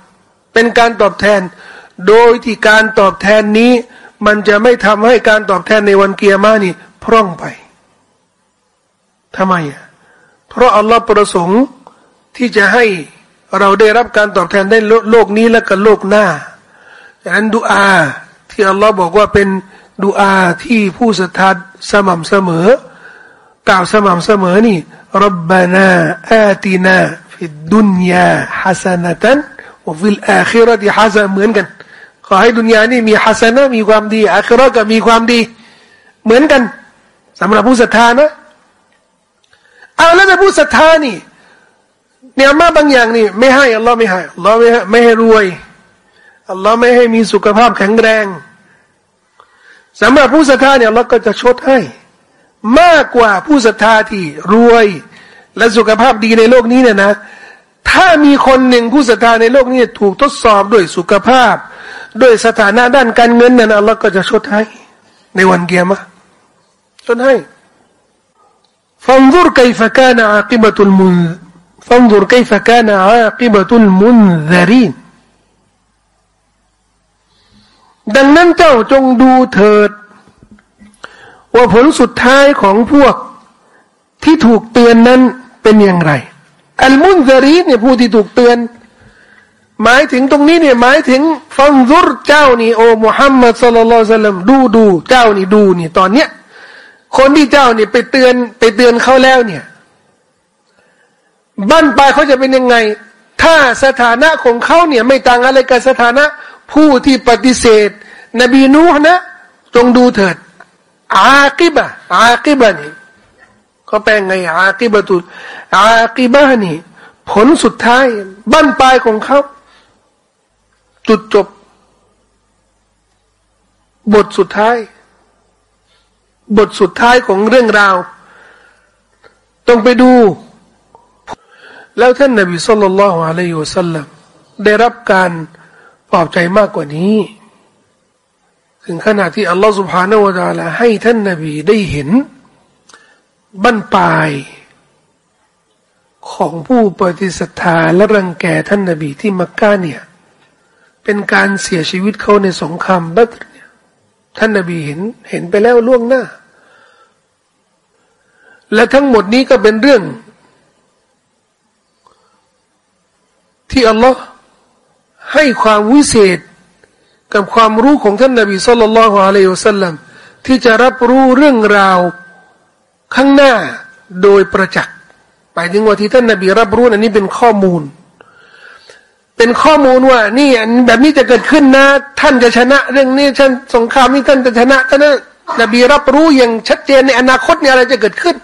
เป็นการตอบแทน โดยที่การตอบแทนนี้ มันจะไม่ทำให้การตอบแทนในวันเกียร์มานี่ พร่องไปทำไมอะเพราะอัลลอฮ์ประสงค์ที่จะให้เราได้รับการตอบแทนได้โลกนี้และก็โลกหน้า ดังนั้นดูอาที่อัลลอฮ์บอกว่าเป็นดูอาที่ผู้ศรัทธาสม่ำเสมอกล่าวสม่ำเสมอนี่ربنا آتنا في الدنيا حسنة وفي الآخرة حسنة เหมือนกัน ขอให้ดุนยานี่มีฮัสนะมีความดีอาคิรก็มีความดี เหมือนกันสำหรับผู้ศรัทธานะเอาแล้วแต่ผู้ศรัทธานี่เนี่ยมาบางอย่างนี่ ไม่ให้อัลลอฮ์ไม่ให้อัลลอฮ์ไม่ให้ไม่ให้รวย อัลลอฮ์ไม่ให้มีสุขภาพแข็งแรงสำหรับผู้ศรัทธาเนี่ยเราก็จะชดให้ มากกว่าผู้ศรัทธาที่รวย และสุขภาพดีในโลกนี้เนี่ยนะ ถ้ามีคนหนึ่งผู้ศรัทธาในโลกนี้ถูกทดสอบด้วยสุขภาพ ด้วยสถานะด้านการเงินเนี่ยนะเราก็จะชดให้ ในวันเกียรมะชดให้ฟังดูร كيف كان عاقبة المن فانظر كيف كان عاقبة المنذرين ดังนั้นเจ้าจงดูเถิด ว่าผลสุดท้ายของพวกที่ถูกเตือนนั้นเป็นอย่างไร อัลมุนซารีเนี่ยผู้ที่ถูกเตือน หมายถึงตรงนี้เนี่ยหมายถึงฟังซุรเจ้านี่โอ้มุฮัมมัดสุลลัลสลัมดูดูเจ้านี่ดูนี่ตอนเนี้ยคนที่เจ้านี่ไปเตือนไปเตือนเขาแล้วเนี่ย บ้านปลายเขาจะเป็นยังไง ถ้าสถานะของเขาเนี่ย ไม่ต่างอะไรกับสถานะ ผู้ที่ปฏิเสธ นบีนูฮ์นะ จงดูเถิด อาคิบะอาคิบะนี่เขาแปลงไงอาคิบะตุอาคิบะนี่ ผลสุดท้ายบั้นปลายของเขา จุดจบบทสุดท้าย บทสุดท้ายของเรื่องราว ต้องไปดู แล้วท่านนบีสุลต่านละฮ์อะลัยฮิวสัลลัมได้รับการ ปลอบใจมากกว่านี้ ถึงขนาดที่อัลลอฮฺสุบฮานาวะตาลาให้ท่านนาบีได้เห็น บั้นปลาย ของผู้ปฏิสัทธาและรังแกท่านนาบีที่มักกะเนี่ย เป็นการเสียชีวิตเขาในสงครามบัตรเนี่ยท่านนาบีเห็นเห็นไปแล้วล่วงหน้า และทั้งหมดนี้ก็เป็นเรื่อง ที่อัลลอฮ์ ให้ความวิเศษ กับความรู้ของท่านนบีสุลต่านละฮ์อะลัยฮุสัลลัมที่จะรับรู้เรื่องราวข้างหน้าโดยประจักษ์หมายถึงว่าที่ท่านนบีรับรู้อันนี้เป็นข้อมูล เป็นข้อมูลว่านี่แบบนี้จะเกิดขึ้นนะ ท่านจะชนะ เรื่องนี้ท่านสงครามนี้ท่านจะชนะท่านนบีรับรู้อย่างชัดเจนในอนาคตเนี่ยอะไรจะเกิดขึ้น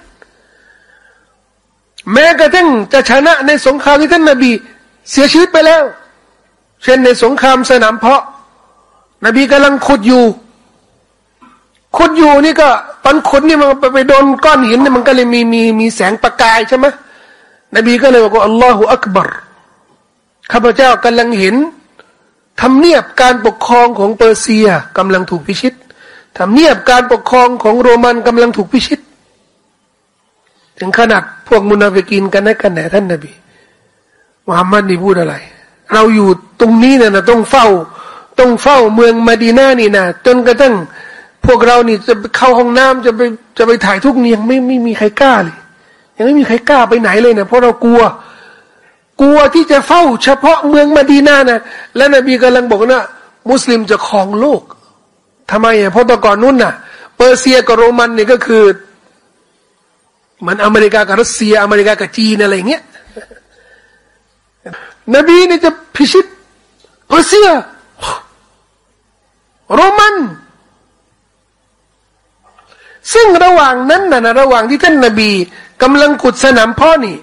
แม้กระทั่งจะชนะในสงครามที่ท่านนบีเสียชีวิตไปแล้ว เช่นในสงครามสนามเพาะ นบีกำลังขุดอยู่ ขุดอยู่นี่ก็ตอนขุดนี่มันไปโดนก้อนหินนี่มันก็เลยมีมีมีแสงประกายใช่ไหมนบีก็เลยบอกว่าอัลลอฮฺอักบารข้าพเจ้ากำลังเห็นทำเนียบการปกครองของเปอร์เซียกำลังถูกพิชิตทำเนียบการปกครองของโรมันกำลังถูกพิชิต ถึงขนาดพวกมุนาฟิกินกันนะกันแหนท่านนบีมุฮัมมัดนี่พูดอะไร เราอยู่ตรงนี้เนี่ยนะต้องเฝ้า ต้องเฝ้าเมืองมาดีนานี่นะจนกระทั่งพวกเรานี่จะเข้าห้องน้ำจะไปจะไปถ่ายทุกเนียงไม่ไม่มีใครกล้าเลย ยังไม่มีใครกล้าไปไหนเลยนะเพราะเรากลัว กลัวที่จะเฝ้า เฉพาะเมืองมาดีนานะและนบีกำลังบอกว่ามุสลิมจะครองโลกทำไมอะเพราะตอนก่อนนู้นน่ะ เปอร์เซียกับโรมันเนี่ยก็คือมือนอเมริกากับรัสเซีย อเมริกากับจีนอะไรเงี้ย นบีเนี่ยจะพิชิตเปอร์เซียโรมัน ซึ่งระหว่างนั้นนะระหว่างที่ท่านนบีกำลังขุดสนามพ่อนี่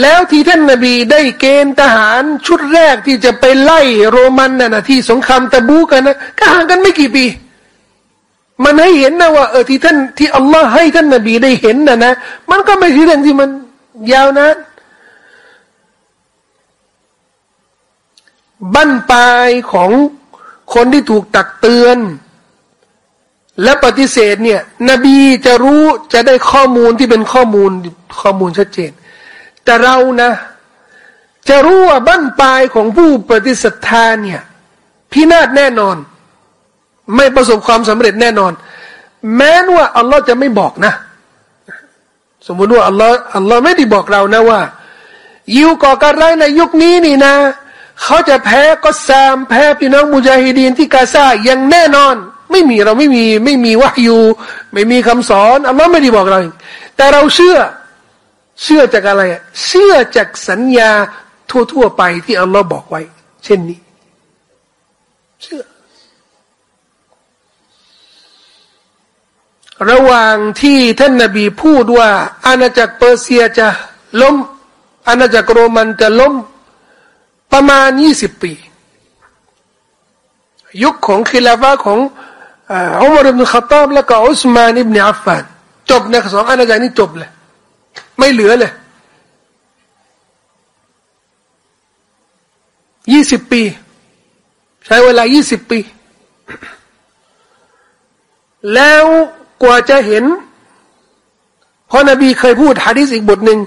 แล้วที่ท่านนบีได้เกณฑ์ทหารชุดแรกที่จะไปไล่โรมันน่ะนะที่สงครามตะบูกันนะก็ห่างกันไม่กี่ปี มันให้เห็นนะว่าเออที่ท่านที่อัลลอฮ์ให้ท่านนบีได้เห็นนะนะ มันก็ไม่ใช่เรื่องที่มันยาวนะ บั้นปลายของคนที่ถูกตักเตือน และปฏิเสธเนี่ย นบีจะรู้จะได้ข้อมูลที่เป็นข้อมูลข้อมูลชัดเจน แต่เรานะ จะรู้ว่าบั้นปลายของผู้ปฏิสัทธาเนี่ยพินาศแน่นอน ไม่ประสบความสำเร็จแน่นอน แม้ว่าอัลลอฮ์จะไม่บอกนะ สมมติว่าอัลลอฮ์อัลลอฮ์ไม่ได้บอกเรานะว่า ยิวก่อการร้ายในยุคนี้นี่นะ เขาจะแพ้ก็ซามแพ้พี่น้องมุจาฮิดีนที่กาซาอย่างแน่นอน ไม่มีเราไม่มีไม่มีวะยูไม่มีคำสอนอัลลอฮ์ไม่ได้บอกเราแต่เราเชื่อเชื่อจากอะไรเชื่อจากสัญญาทั่วๆไปที่อัลลอฮ์บอกไว้ เช่นนี้ เชื่อ ระหว่างที่ท่านนบีพูดว่า อาณาจักรเปอร์เซียจะล้ม อาณาจักรโรมันจะล้ม ประมาณยี่สิบปี ยุคของคิลาฟะของอุมารอิบนุขตาบและก็อุสมานอิบเนอัฟฟานจบในสองอาณาจักรนี้จบเลย ไม่เหลือเลยยี่สิบปี ใช้เวลายี่สิบปี แล้วกว่าจะเห็น เพราะนบีเคยพูดฮะดิษอีกบทหนึ่ง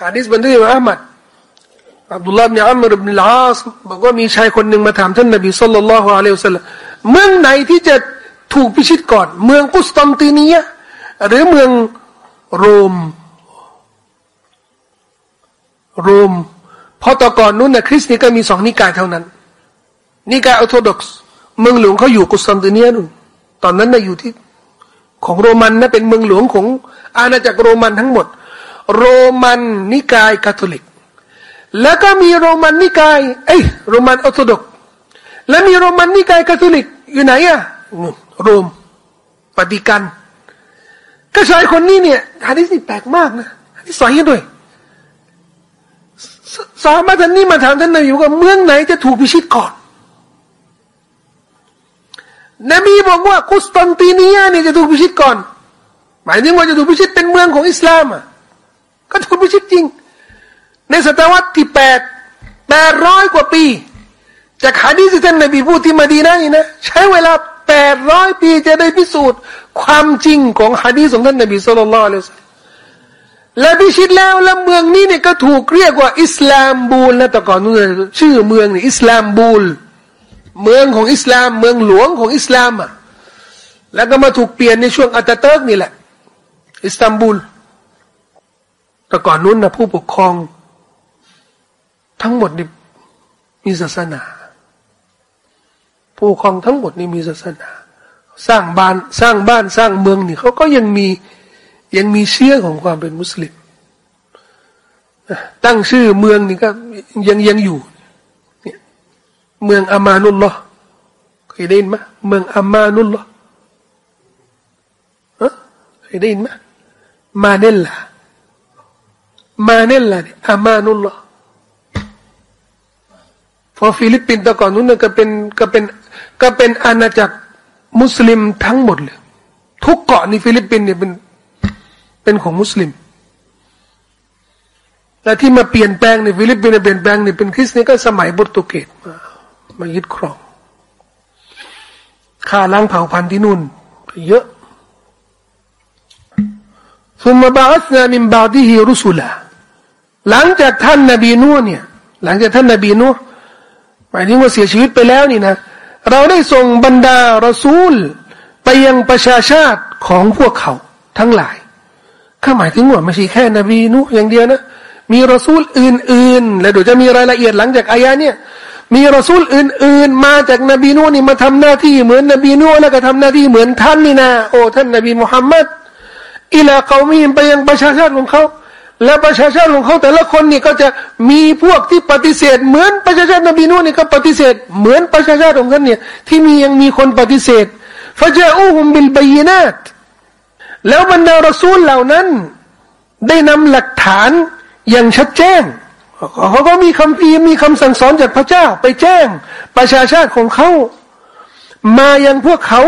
ฮะดิษบันทึกอามัด อับดุลลาห์บินอัมรบินลาสบอกว่ามีชายคนหนึ่งมาถามท่านนบีสุลต่านละฮ์อะลัยฮิสซาลมเมืองไหนที่จะถูกพิชิตก่อน เมืองกุสตันตินียหรือเมืองโรม โรมเพราะต่อก่อนนู้นนะคริสต์นี่ก็มีสองนิกายเท่านั้น นิกายออร์โธดอกซ์เมืองหลวงเขาอยู่กุสตันติเนียนู่นตอนนั้นนะอยู่ที่ของโรมันนะเป็นเมืองหลวงของอาณาจักรโรมันทั้งหมด โรมันนิกายคาทอลิก แล้วก็มีโรมันนิกาย เอ้ยโรมันออร์โธดอกแล้วมีโรมันนิกายคาทอลิกอยู่ไหนอะโรมปฏิกัน ก็ชายคนนี้เนี่ยฮะดิษนี่แปลกมากนะฮะดิษสอยด้วยสามาท่านนี้มาถามท่านนายอยู่ว่าเมืองไหนจะถูกพิชิตก่อนนบีบอกว่ากุสตันติเนียเนี่ยจะถูกพิชิตก่อน หมายถึงว่าจะถูกพิชิตเป็นเมืองของอิสลามอะก็ถูกพิชิตจริง ในศตวรรษที่แปดแปดร้อยกว่าปี จากฮะดีษที่ท่านนบีพูดที่มาดีนะนี่นะใช้เวลาแปดร้อยปีจะได้พิสูจน์ ความจริงของฮะดีษของท่านนบีสุลต่านละอัลลอฮและพิชิตแล้วแล้วเมืองนี้เนี่ยก็ถูกเรียกว่า อิสลามบูลนะแต่ก่อนนู้นชื่อเมืองนี่อิสลามบูล เมืองของอิสลาม เมืองหลวงของอิสลามอะแล้วก็มาถูกเปลี่ยนในช่วงอัตเติร์กนี่แหละ อิสตันบูลแต่ก่อนนู้นนะผู้ปกครอง ทั้งหมดนี่มีศาสนา ผู้ครองทั้งหมดนี่มีศาสนา สร้างบ้านสร้างบ้านสร้างเมืองนี่เขาก็ยังมียังมีเชื้อของความเป็นมุสลิมตั้งชื่อเมืองนี่ก็ยังยังอยู่เนี่ยเมืองอามานุลลอฮ์เคยได้ยินไหมเมืองอามานุลลอฮ์เคยได้ยินไหมมาเนลลามาเนลลาเนี่ยอามานุลลอฮ์ พราะฟิลิปปินส์ตะก่อนนู้นก็เป็นก็เป็นก็เป็นอาณาจักรมุสลิมทั้งหมดเลย ทุกเกาะในฟิลิปปินส์เนี่ยเป็นเป็นของมุสลิมและที่มาเปลี่ยนแปลงในฟิลิปปินส์เปลี่ยนแปลงเนี่ยเป็นคริสต์นี่ก็สมัยโปรตุเกสมามายึดครองฆ่าล้างเผ่าพันธุ์ที่นู่นเยอะซุมมาบาอัสนามิมบาดีฮิรุสุลาหลังจากท่านนบีนูเนี่ย หลังจากท่านนบีนู มายถึงว่าเสียชีวิตไปแล้วนี่นะ เราได้ส่งบรรดารอซูล ไปยังประชาชาติของพวกเขาทั้งหลายข้าหมายถึงว่าไม่ใช่แค่นบีนุอย่างเดียวนะ มีรอซูลอื่น ๆ และเดี๋ยวจะมีรายละเอียดหลังจากอายะเนี่ย มีรอซูลอื่น ๆ มาจากนบีนูนี่มาทำหน้าที่เหมือนนบีนูแล้วก็ทำหน้าที่เหมือนท่านนี่นะโอ้ท่านนบีมุฮัมมัดอิลาเขามีไปยังประชาชาติของเขา และประชาชาติของเขาแต่ละคนนี่ก็จะมีพวกที่ปฏิเสธ เหมือนประชาชาตินบีนูนี่ก็ปฏิเสธ เหมือนประชาชาติของท่านเนี่ยที่มียังมีคนปฏิเสธฟะจอูฮุมบิลบยนาตแล้วบรรดารสูลเหล่านั้น ได้นำหลักฐานอย่างชัดแจ้งเขาก็มีคำพีมีคำสั่งสอนจากพระเจ้า ไปแจ้ง ประชาชาติของเขา มายังพวกเขา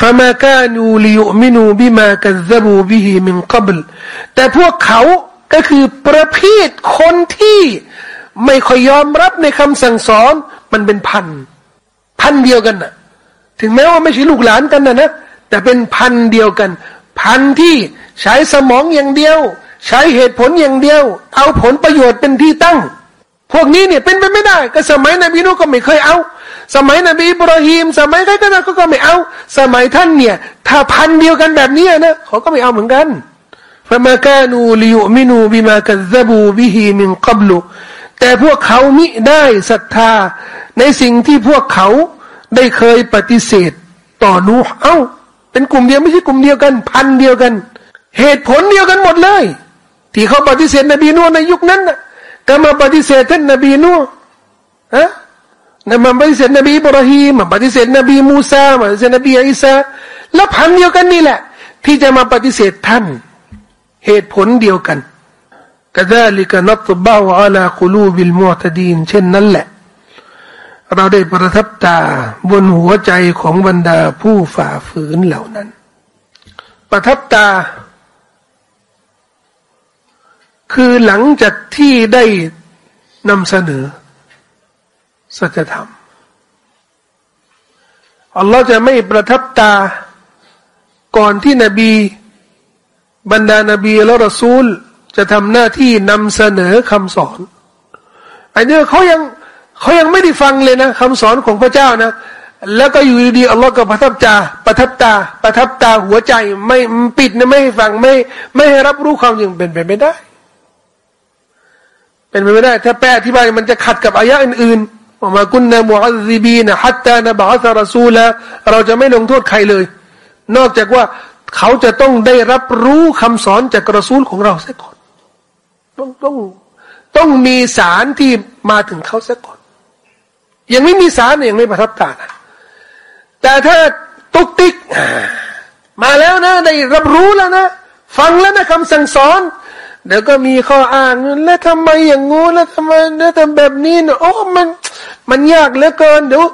ฟะมาการูลิยุมินูบิมากัซบูบิฮิมินกับลแต่พวกเขา ก็คือประเภทคนที่ไม่ค่อยยอมรับในคำสั่งสอนมันเป็นพัน พันเดียวกันน่ะ ถึงแม้ว่าไม่ใช่ลูกหลานกันนะนะแต่เป็นพันเดียวกัน พันที่ใช้สมองอย่างเดียว ใช้เหตุผลอย่างเดียว เอาผลประโยชน์เป็นที่ตั้ง พวกนี้เนี่ยเป็นไปไม่ได้ ก็สมัยนบีนูก็ไม่เคยเอา สมัยนบีบรอฮีมสมัยใครก็นะก็ไม่เอา สมัยท่านเนี่ย ถ้าพันเดียวกันแบบนี้นะเขาก็ไม่เอาเหมือนกัน ฟะมาการูลิยุมินูบิมากัซบูบิฮีมินกับลุแต่พวกเขามิได้ศรัทธา ในสิ่งที่พวกเขาได้เคยปฏิเสธ ต่อนูเอ้า เป็นกลุ่มเดียวไม่ใช่กลุ่มเดียวกัน พันเดียวกัน เหตุผลเดียวกันหมดเลย ที่เขาปฏิเสธนบีนูในยุคนั้นนะก็มาปฏิเสธท่านนบีนูฮะนมาปฏิเสธนบีบรอฮีมาปฏิเสธนบีมูซามาปฏิเสธนบีอิสาแล้วพันเดียวกันนี่แหละ ที่จะมาปฏิเสธท่าน เหตุผลเดียวกันกดาลิกนัตบะวะลาคุลูบิลมุตดีนเช่นนั้นแหละ เราได้ประทับตาบนหัวใจของบรรดาผู้ฝ่าฝืนเหล่านั้น ประทับตา คือหลังจากที่ได้นำเสนอสัจธรรมอัลลอฮ์จะไม่ประทับตา ก่อนที่นบี บรรดานบีและรอซูล จะทำหน้าที่นำเสนอคำสอนไอ้เนี่ยเขายังเขายังไม่ได้ฟังเลยนะคำสอนของพระเจ้านะ แล้วก็อยู่ดีๆอัลลอฮ์ก็ประทับตาประทับตา ประทับตาหัวใจไม่ปิดนะไม่ให้ฟังไม่ไม่ให้รับรู้ความจริงเป็นไปไม่ได้ เป็นไปไม่ได้ ถ้าแปลอธิบายมันจะขัดกับอายะอื่นๆอมากุนนะมุอัซีบีนะฮัตตานะบะอัสรซูละเราจะไม่ลงโทษใครเลย นอกจากว่า เขาจะต้องได้รับรู้คำสอนจากกระซูลของเราเสียก่อน ต้องต้องต้องมีสารที่มาถึงเขาซะก่อน ยังไม่มีสารยังไม่ประทับตานะแต่ถ้าตุกติกมาแล้วนะ ได้รับรู้แล้วนะ ฟังแล้วนะคำสั่งสอน เดี๋ยวก็มีข้ออ้างแล้วทำไมอย่างงูแล้วทำไมแล้วทำแบบนี้เนะโอ้มัน มันยากเหลือเกินเดี๋ยว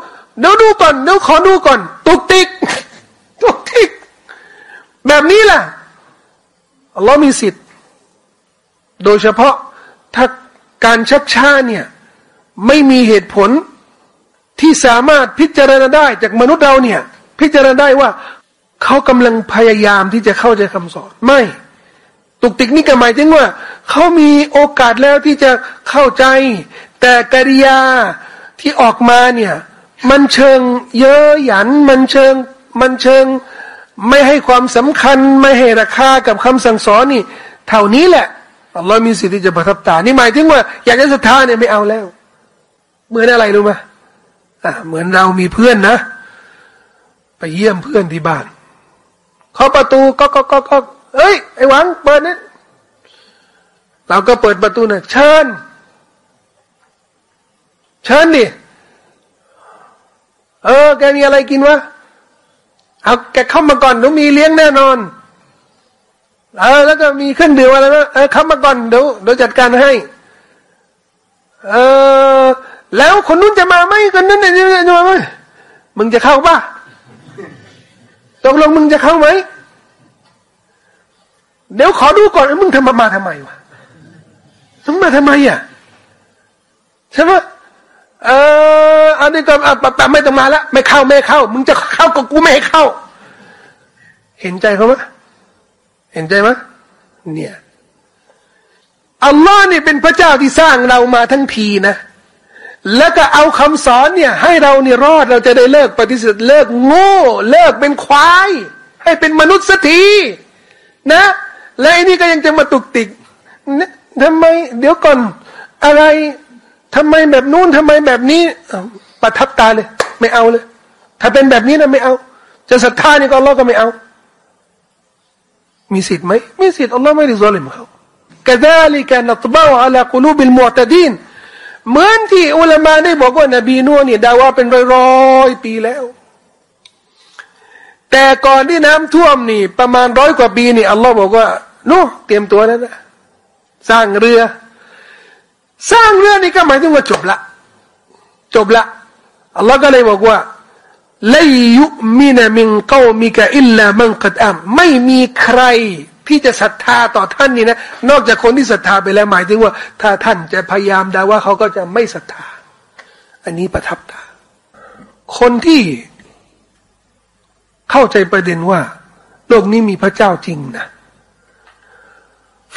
เดี๋ยวดูก่อนเดี๋ยวขอดูก่อน ตุกติกตุกติก แบบนี้ล่ะอัลลอฮ์มีสิทธิ์ โดยเฉพาะถ้าการชักช้าเนี่ยไม่มีเหตุผลที่สามารถพิจารณาได้จากมนุษย์เราเนี่ย พิจารณาได้ว่าเขากำลังพยายามที่จะเข้าใจคำสอน ไม่ ตุกติกนี่ก็หมายถึงว่า เขามีโอกาสแล้วที่จะเข้าใจ แต่กิริยาที่ออกมาเนี่ย มันเชิงเยอะหยัน มันเชิง มันเชิง ไม่ให้ความสำคัญไม่ให้ราคากับคำสั่งสอนนี่ เท่านี้แหละอัลลอฮ์มีสิทธิ์ที่จะประทับตา นี่หมายถึงว่า อยากจะศรัทธาเนี่ยไม่เอาแล้ว เหมือนอะไรรู้ไหมอะเหมือนเรามีเพื่อนนะ ไปเยี่ยมเพื่อนที่บ้านเคาะประตูก็ก็ก็ก็เอ้ยไอ้หวังเปิดนี่เราก็เปิดประตูนะเชิญ เชิญดิเออแกมีอะไรกินวะ เอาแกเข้ามาก่อนเดี๋ยวมีเลี้ยงแน่นอน เออ แล้วก็มีเครื่องดื่มอะไรนะเออเข้ามาก่อนเดี๋ยวเดี๋ยวจัดการให้ เออ แล้วคนนู้นจะมาไหมคนนู้นจะมาไหมมึงจะเข้าป่ะตกลงมึงจะเข้าไหมเดี๋ยวขอดูก่อนมึงทำมามาทำไมวะมึงมาทำไมอะใช่ไหม เอออันนี้ก็แต่ไม่ต้องมาละไม่เข้าไม่เข้า มึงจะเข้าก็กูไม่ให้เข้า เห็นใจเขาไหมเห็นใจไหมเนี่ยอัลลอฮ์นี่เป็นพระเจ้าที่สร้างเรามาทั้งทีนะ แล้วก็เอาคำสอนเนี่ย ให้เราเนี่ยรอดเราจะได้เลิกปฏิเสธเลิกโง่ เลิกเป็นควาย ให้เป็นมนุษย์สักทีนะ และไอ้นี่ก็ยังจะมาตุกติกนะทำไม เดี๋ยวก่อนอะไร ทำไมแบบนู้นทำไมแบบนี้ประทับตาเลย ไม่เอาเลย ถ้าเป็นแบบนี้นะไม่เอา จะศรัทธานี่ก็อัลลอฮ์ก็ไม่เอา มีสิทธิ์ไหมมีสิทธิ์อัลลอฮ์ไม่ได้ซอลิมเขากะดาลิกานัตบะอัลกุลูบิลมุตดีนเหมือนที่อุลามาได้บอกว่านบีนัวเนี่ยดาว่าเป็นร้อยๆปีแล้ว แต่ก่อนที่น้ำท่วมนี่ ประมาณร้อยกว่าปีนี่อัลลอฮ์บอกว่านู่เตรียมตัวแล้วนะ สร้างเรือ สร้างเรื่องนี่ก็หมายถึงว่าจบละ จบละอัลลอฮ์ก็เลยบอกว่าลยุมินมิงเกามิกะอิลลามันกัดอัมไม่มีใครที่จะศรัทธาต่อท่านนี่นะ นอกจากคนที่ศรัทธาไปแล้วหมายถึงว่า ถ้าท่านจะพยายามด่าว่าเขาก็จะไม่ศรัทธา อันนี้ประทับตาคนที่เข้าใจประเด็นว่า โลกนี้มีพระเจ้าจริงนะ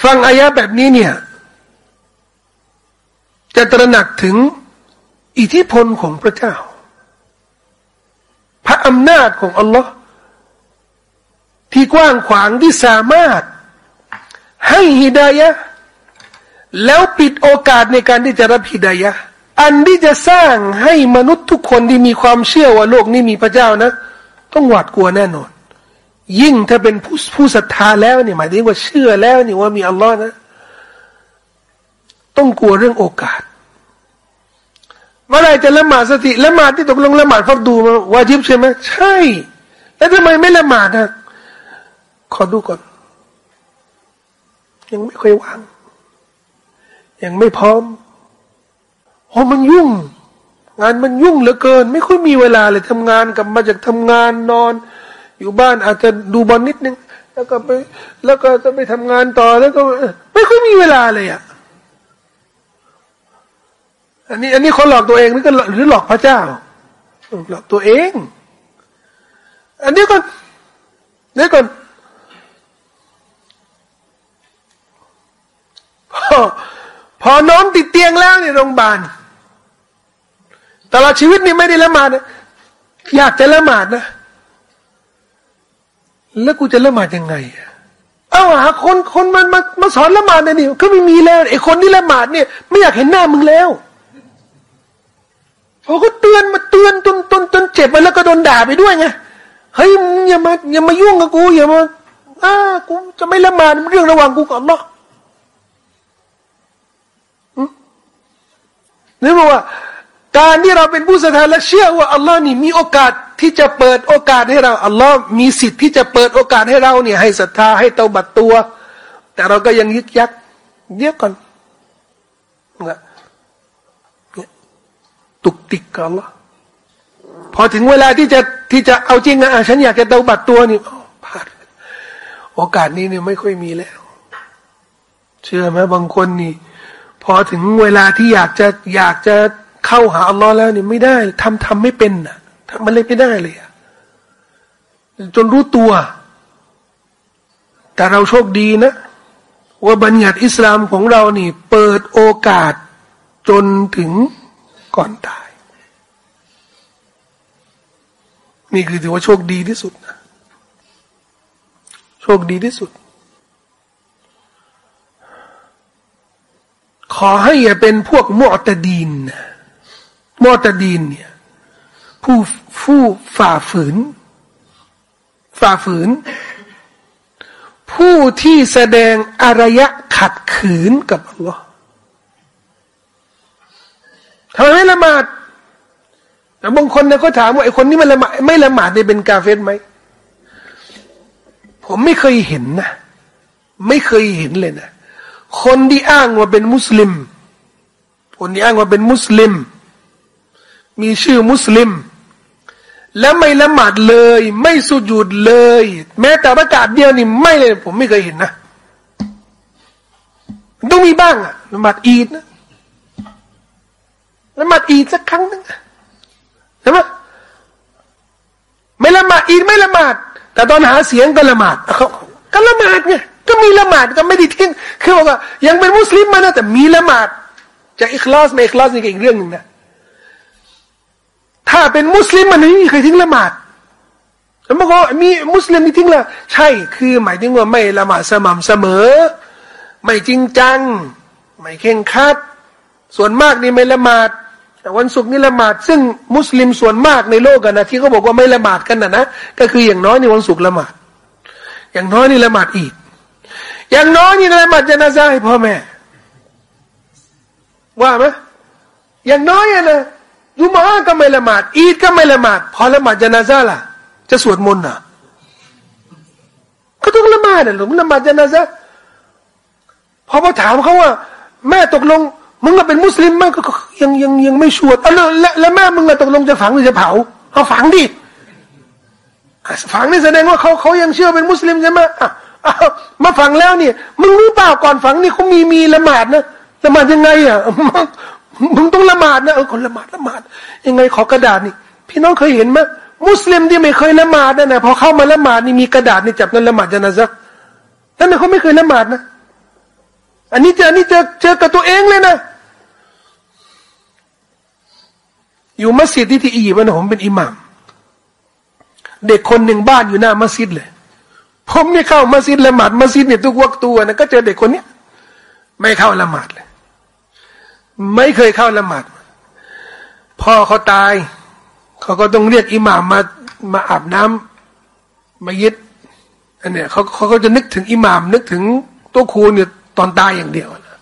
ฟังอายะแบบนี้เนี่ย จะตระหนักถึงอิทธิพลของพระเจ้า พระอำนาจของอัลลอฮ์ที่กว้างขวางที่สามารถ ให้ฮิดายะแล้วปิดโอกาสในการที่จะรับฮิดายะอันที่จะสร้างให้มนุษย์ทุกคนที่มีความเชื่อว่าโลกนี้มีพระเจ้านะ ต้องหวาดกลัวแน่นอน ยิ่งถ้าเป็นผู้ผู้ศรัทธาแล้วเนี่ยหมายถึงว่าเชื่อแล้วนี่ว่ามีอัลลอฮ์นะ ต้องกลัวเรื่องโอกาส เมื่อไรจะละหมาดสติละหมาดที่ตกลงละหมาดฟักดูมาวาจิบใช่ไหมใช่ แล้วทำไมไม่ละหมาดนะขอดูก่อน ยังไม่ค่อยว่าง ยังไม่พร้อมเพราะมันยุ่ง งานมันยุ่งเหลือเกิน ไม่ค่อยมีเวลาเลยทำงานกลับมาจากทำงานนอน อยู่บ้านอาจจะดูบอลนิดนึงแล้วก็ไป แล้วก็จะไปทำงานต่อแล้วก็ ไม่ค่อยมีเวลาเลยอะ อันนี้ อันนี้คนหลอกตัวเองหรือก็หรือหลอกพระเจ้าหลอกตัวเอง อันนี้ก่อนนี่ก่อนพอพอน้องติดเตียงแล้วในโรงพยาบาลตลอดชีวิตนี่ไม่ได้ละหมาดนะอยากจะละหมาดนะ แล้วกูจะละหมาดยังไงเอ้าหาคนคนมันมามาสอนละหมาดนี่ก็ไม่มีแล้วไอ้คนที่ละหมาดเนี่ย ไม่อยากเห็นหน้ามึงแล้ว เตือนมาเตือนจนจนจนเจ็บไปแล้วก็โดนด่าไปด้วยไงเฮ้ยอย่ามาอย่ามายุ่งกับกูอย่ามาอ่ากูจะไม่ละหมาดเรื่องระหว่างกูกับอัลลอฮ์นี่บอกว่า การที่เราเป็นผู้ศรัทธาและเชื่อว่าอัลลอฮ์นี่มีโอกาสที่จะเปิดโอกาสให้เราอัลลอฮ์มีสิทธิ์ที่จะเปิดโอกาสให้เราเนี่ยให้ศรัทธาให้เตาบัดตัว แต่เราก็ยังยึกยักเดี๋ยวก่อนนะ ตุกติกกับอัลลอพอถึงเวลาที่จะที่จะเอาจริงนะฉันอยากจะเตาบัดตัวนี่พลาดโอกาสนี้เนี่ยไม่ค่อยมีแล้ว เชื่อไหมบางคนนี่ พอถึงเวลาที่อยากจะอยากจะเข้าหาอัลลอฮ์แล้วนี่ไม่ได้ทำทำไม่เป็นนะทำมันเลยไม่ได้เลยจนรู้ตัว แต่เราโชคดีนะ ว่าบัญญัติอิสลามของเรานี่ เปิดโอกาสจนถึง ก่อนตาย นี่คือถือว่าโชคดีที่สุดนะโชคดีที่สุด ขอให้อย่าเป็นพวกมอตดีนมอตดีนเนี่ย ผู้ผู้ฝ่าฝืน ฝ่าฝืน ผู้ที่แสดงอารยะขัดขืนกับอัลลอฮ์ ทำไมไม่ละหมาดแต่บางคนเนี่ยเขาถามว่าไอ้คนนี้มันละหมาดไม่ละหมาดเนี่ยเป็นกาเฟสไหมผมไม่เคยเห็นนะไม่เคยเห็นเลยนะคนที่อ้างว่าเป็นมุสลิม คนที่อ้างว่าเป็นมุสลิม มีชื่อมุสลิม แล้วไม่ละหมาดเลย ไม่สุญูดเลย แม้แต่ประกาศเดียวนี่ไม่เลย ผมไม่เคยเห็นนะต้องมีบ้างอะละหมาดอีดนะ ละหมาดอีดสักครั้งนึงใช่ไหมไม่ละหมาดอีดไม่ละหมาด แต่ตอนหาเสียงก็ละหมาดเขาก็ละหมาดไงก็มีละหมาดก็ไม่ได้ทิ้งคือบอกว่ายังเป็นมุสลิมมานะแต่มีละหมาดจะอิคลาสไม่อิคลาสนี่ก็อีกเรื่องหนึ่งนะถ้าเป็นมุสลิมมันไม่มีใครทิ้งละหมาดแล้วมันก็มีมุสลิมที่ทิ้งละใช่คือ หมายถึงว่าไม่ละหมาดสม่ำเสมอ ไม่จริงจัง ไม่เข่งคัด ส่วนมากนี่ไม่ละหมาด แต่วันศุกร์นี่ละหมาดซึ่งมุสลิมส่วนมากในโลกกันนะที่เขาบอกว่าไม่ละหมาดกันนะนะก็คืออย่างน้อยในวันศุกร์ละหมาด อย่างน้อยนี่ละหมาดอีก อย่างน้อยนี่ละหมาดจะนาซาให้พ่อแม่ ว่าไหมอย่างน้อยนะยุมาก็ไม่ละหมาด อีดก็ไม่ละหมาด พอละหมาดจะนาซาล่ะ จะสวดมนต์อะก็ต้องละหมาดนะหรือละหมาดจะนะซะพอพอถามเขาว่า แม่ตกลง มึงก็เป็นมุสลิมมั้งก็ยังยังยังไม่ชัวร์แล้วแล้วแม่มึงตกลงจะฝังหรือจะเผาเอาฝังดิฝังนี่แสดงว่าเขาเขายังเชื่อเป็นมุสลิมใช่ไหมอะมาฝังแล้วเนี่ยมึงรู้เปล่าก่อนฝังนี่เขามีมีละหมาดนะละหมาดยังไงอะมึงต้องละหมาดนะเออคนละหมาดละหมาดยังไงขอกระดาษนี่ พี่น้องเคยเห็นไหมมุสลิมที่ไม่เคยละหมาดนะนพอเข้ามาละหมาดนี่มีกระดาษนี่จับนั่นละหมาดจะนะซักนั่นเขาไม่เคยละหมาดนะ อันนี้เจออันนี้เจอเจอกับตัวเองเลยนะ อยู่มัสยิดที่ที่อียิปต์นะผมเป็นอิหมาม เด็กคนหนึ่งบ้านอยู่หน้ามัสยิดเลย ผมเนี่ยเข้ามัสยิดละหมาดมัสยิดเนี่ยทุกวักตัวนะก็เจอเด็กคนเนี้ยไม่เข้าละหมาดเลย ไม่เคยเข้าละหมาดพ่อเขาตายเขาก็ต้องเรียกอิหม่ามมามาอาบน้ำมายึดอันเนี้ยเขาเขาก็จะนึกถึงอิหม่าม นึกถึงตัวครูเนี่ย ตอนตายอย่างเดียวนะ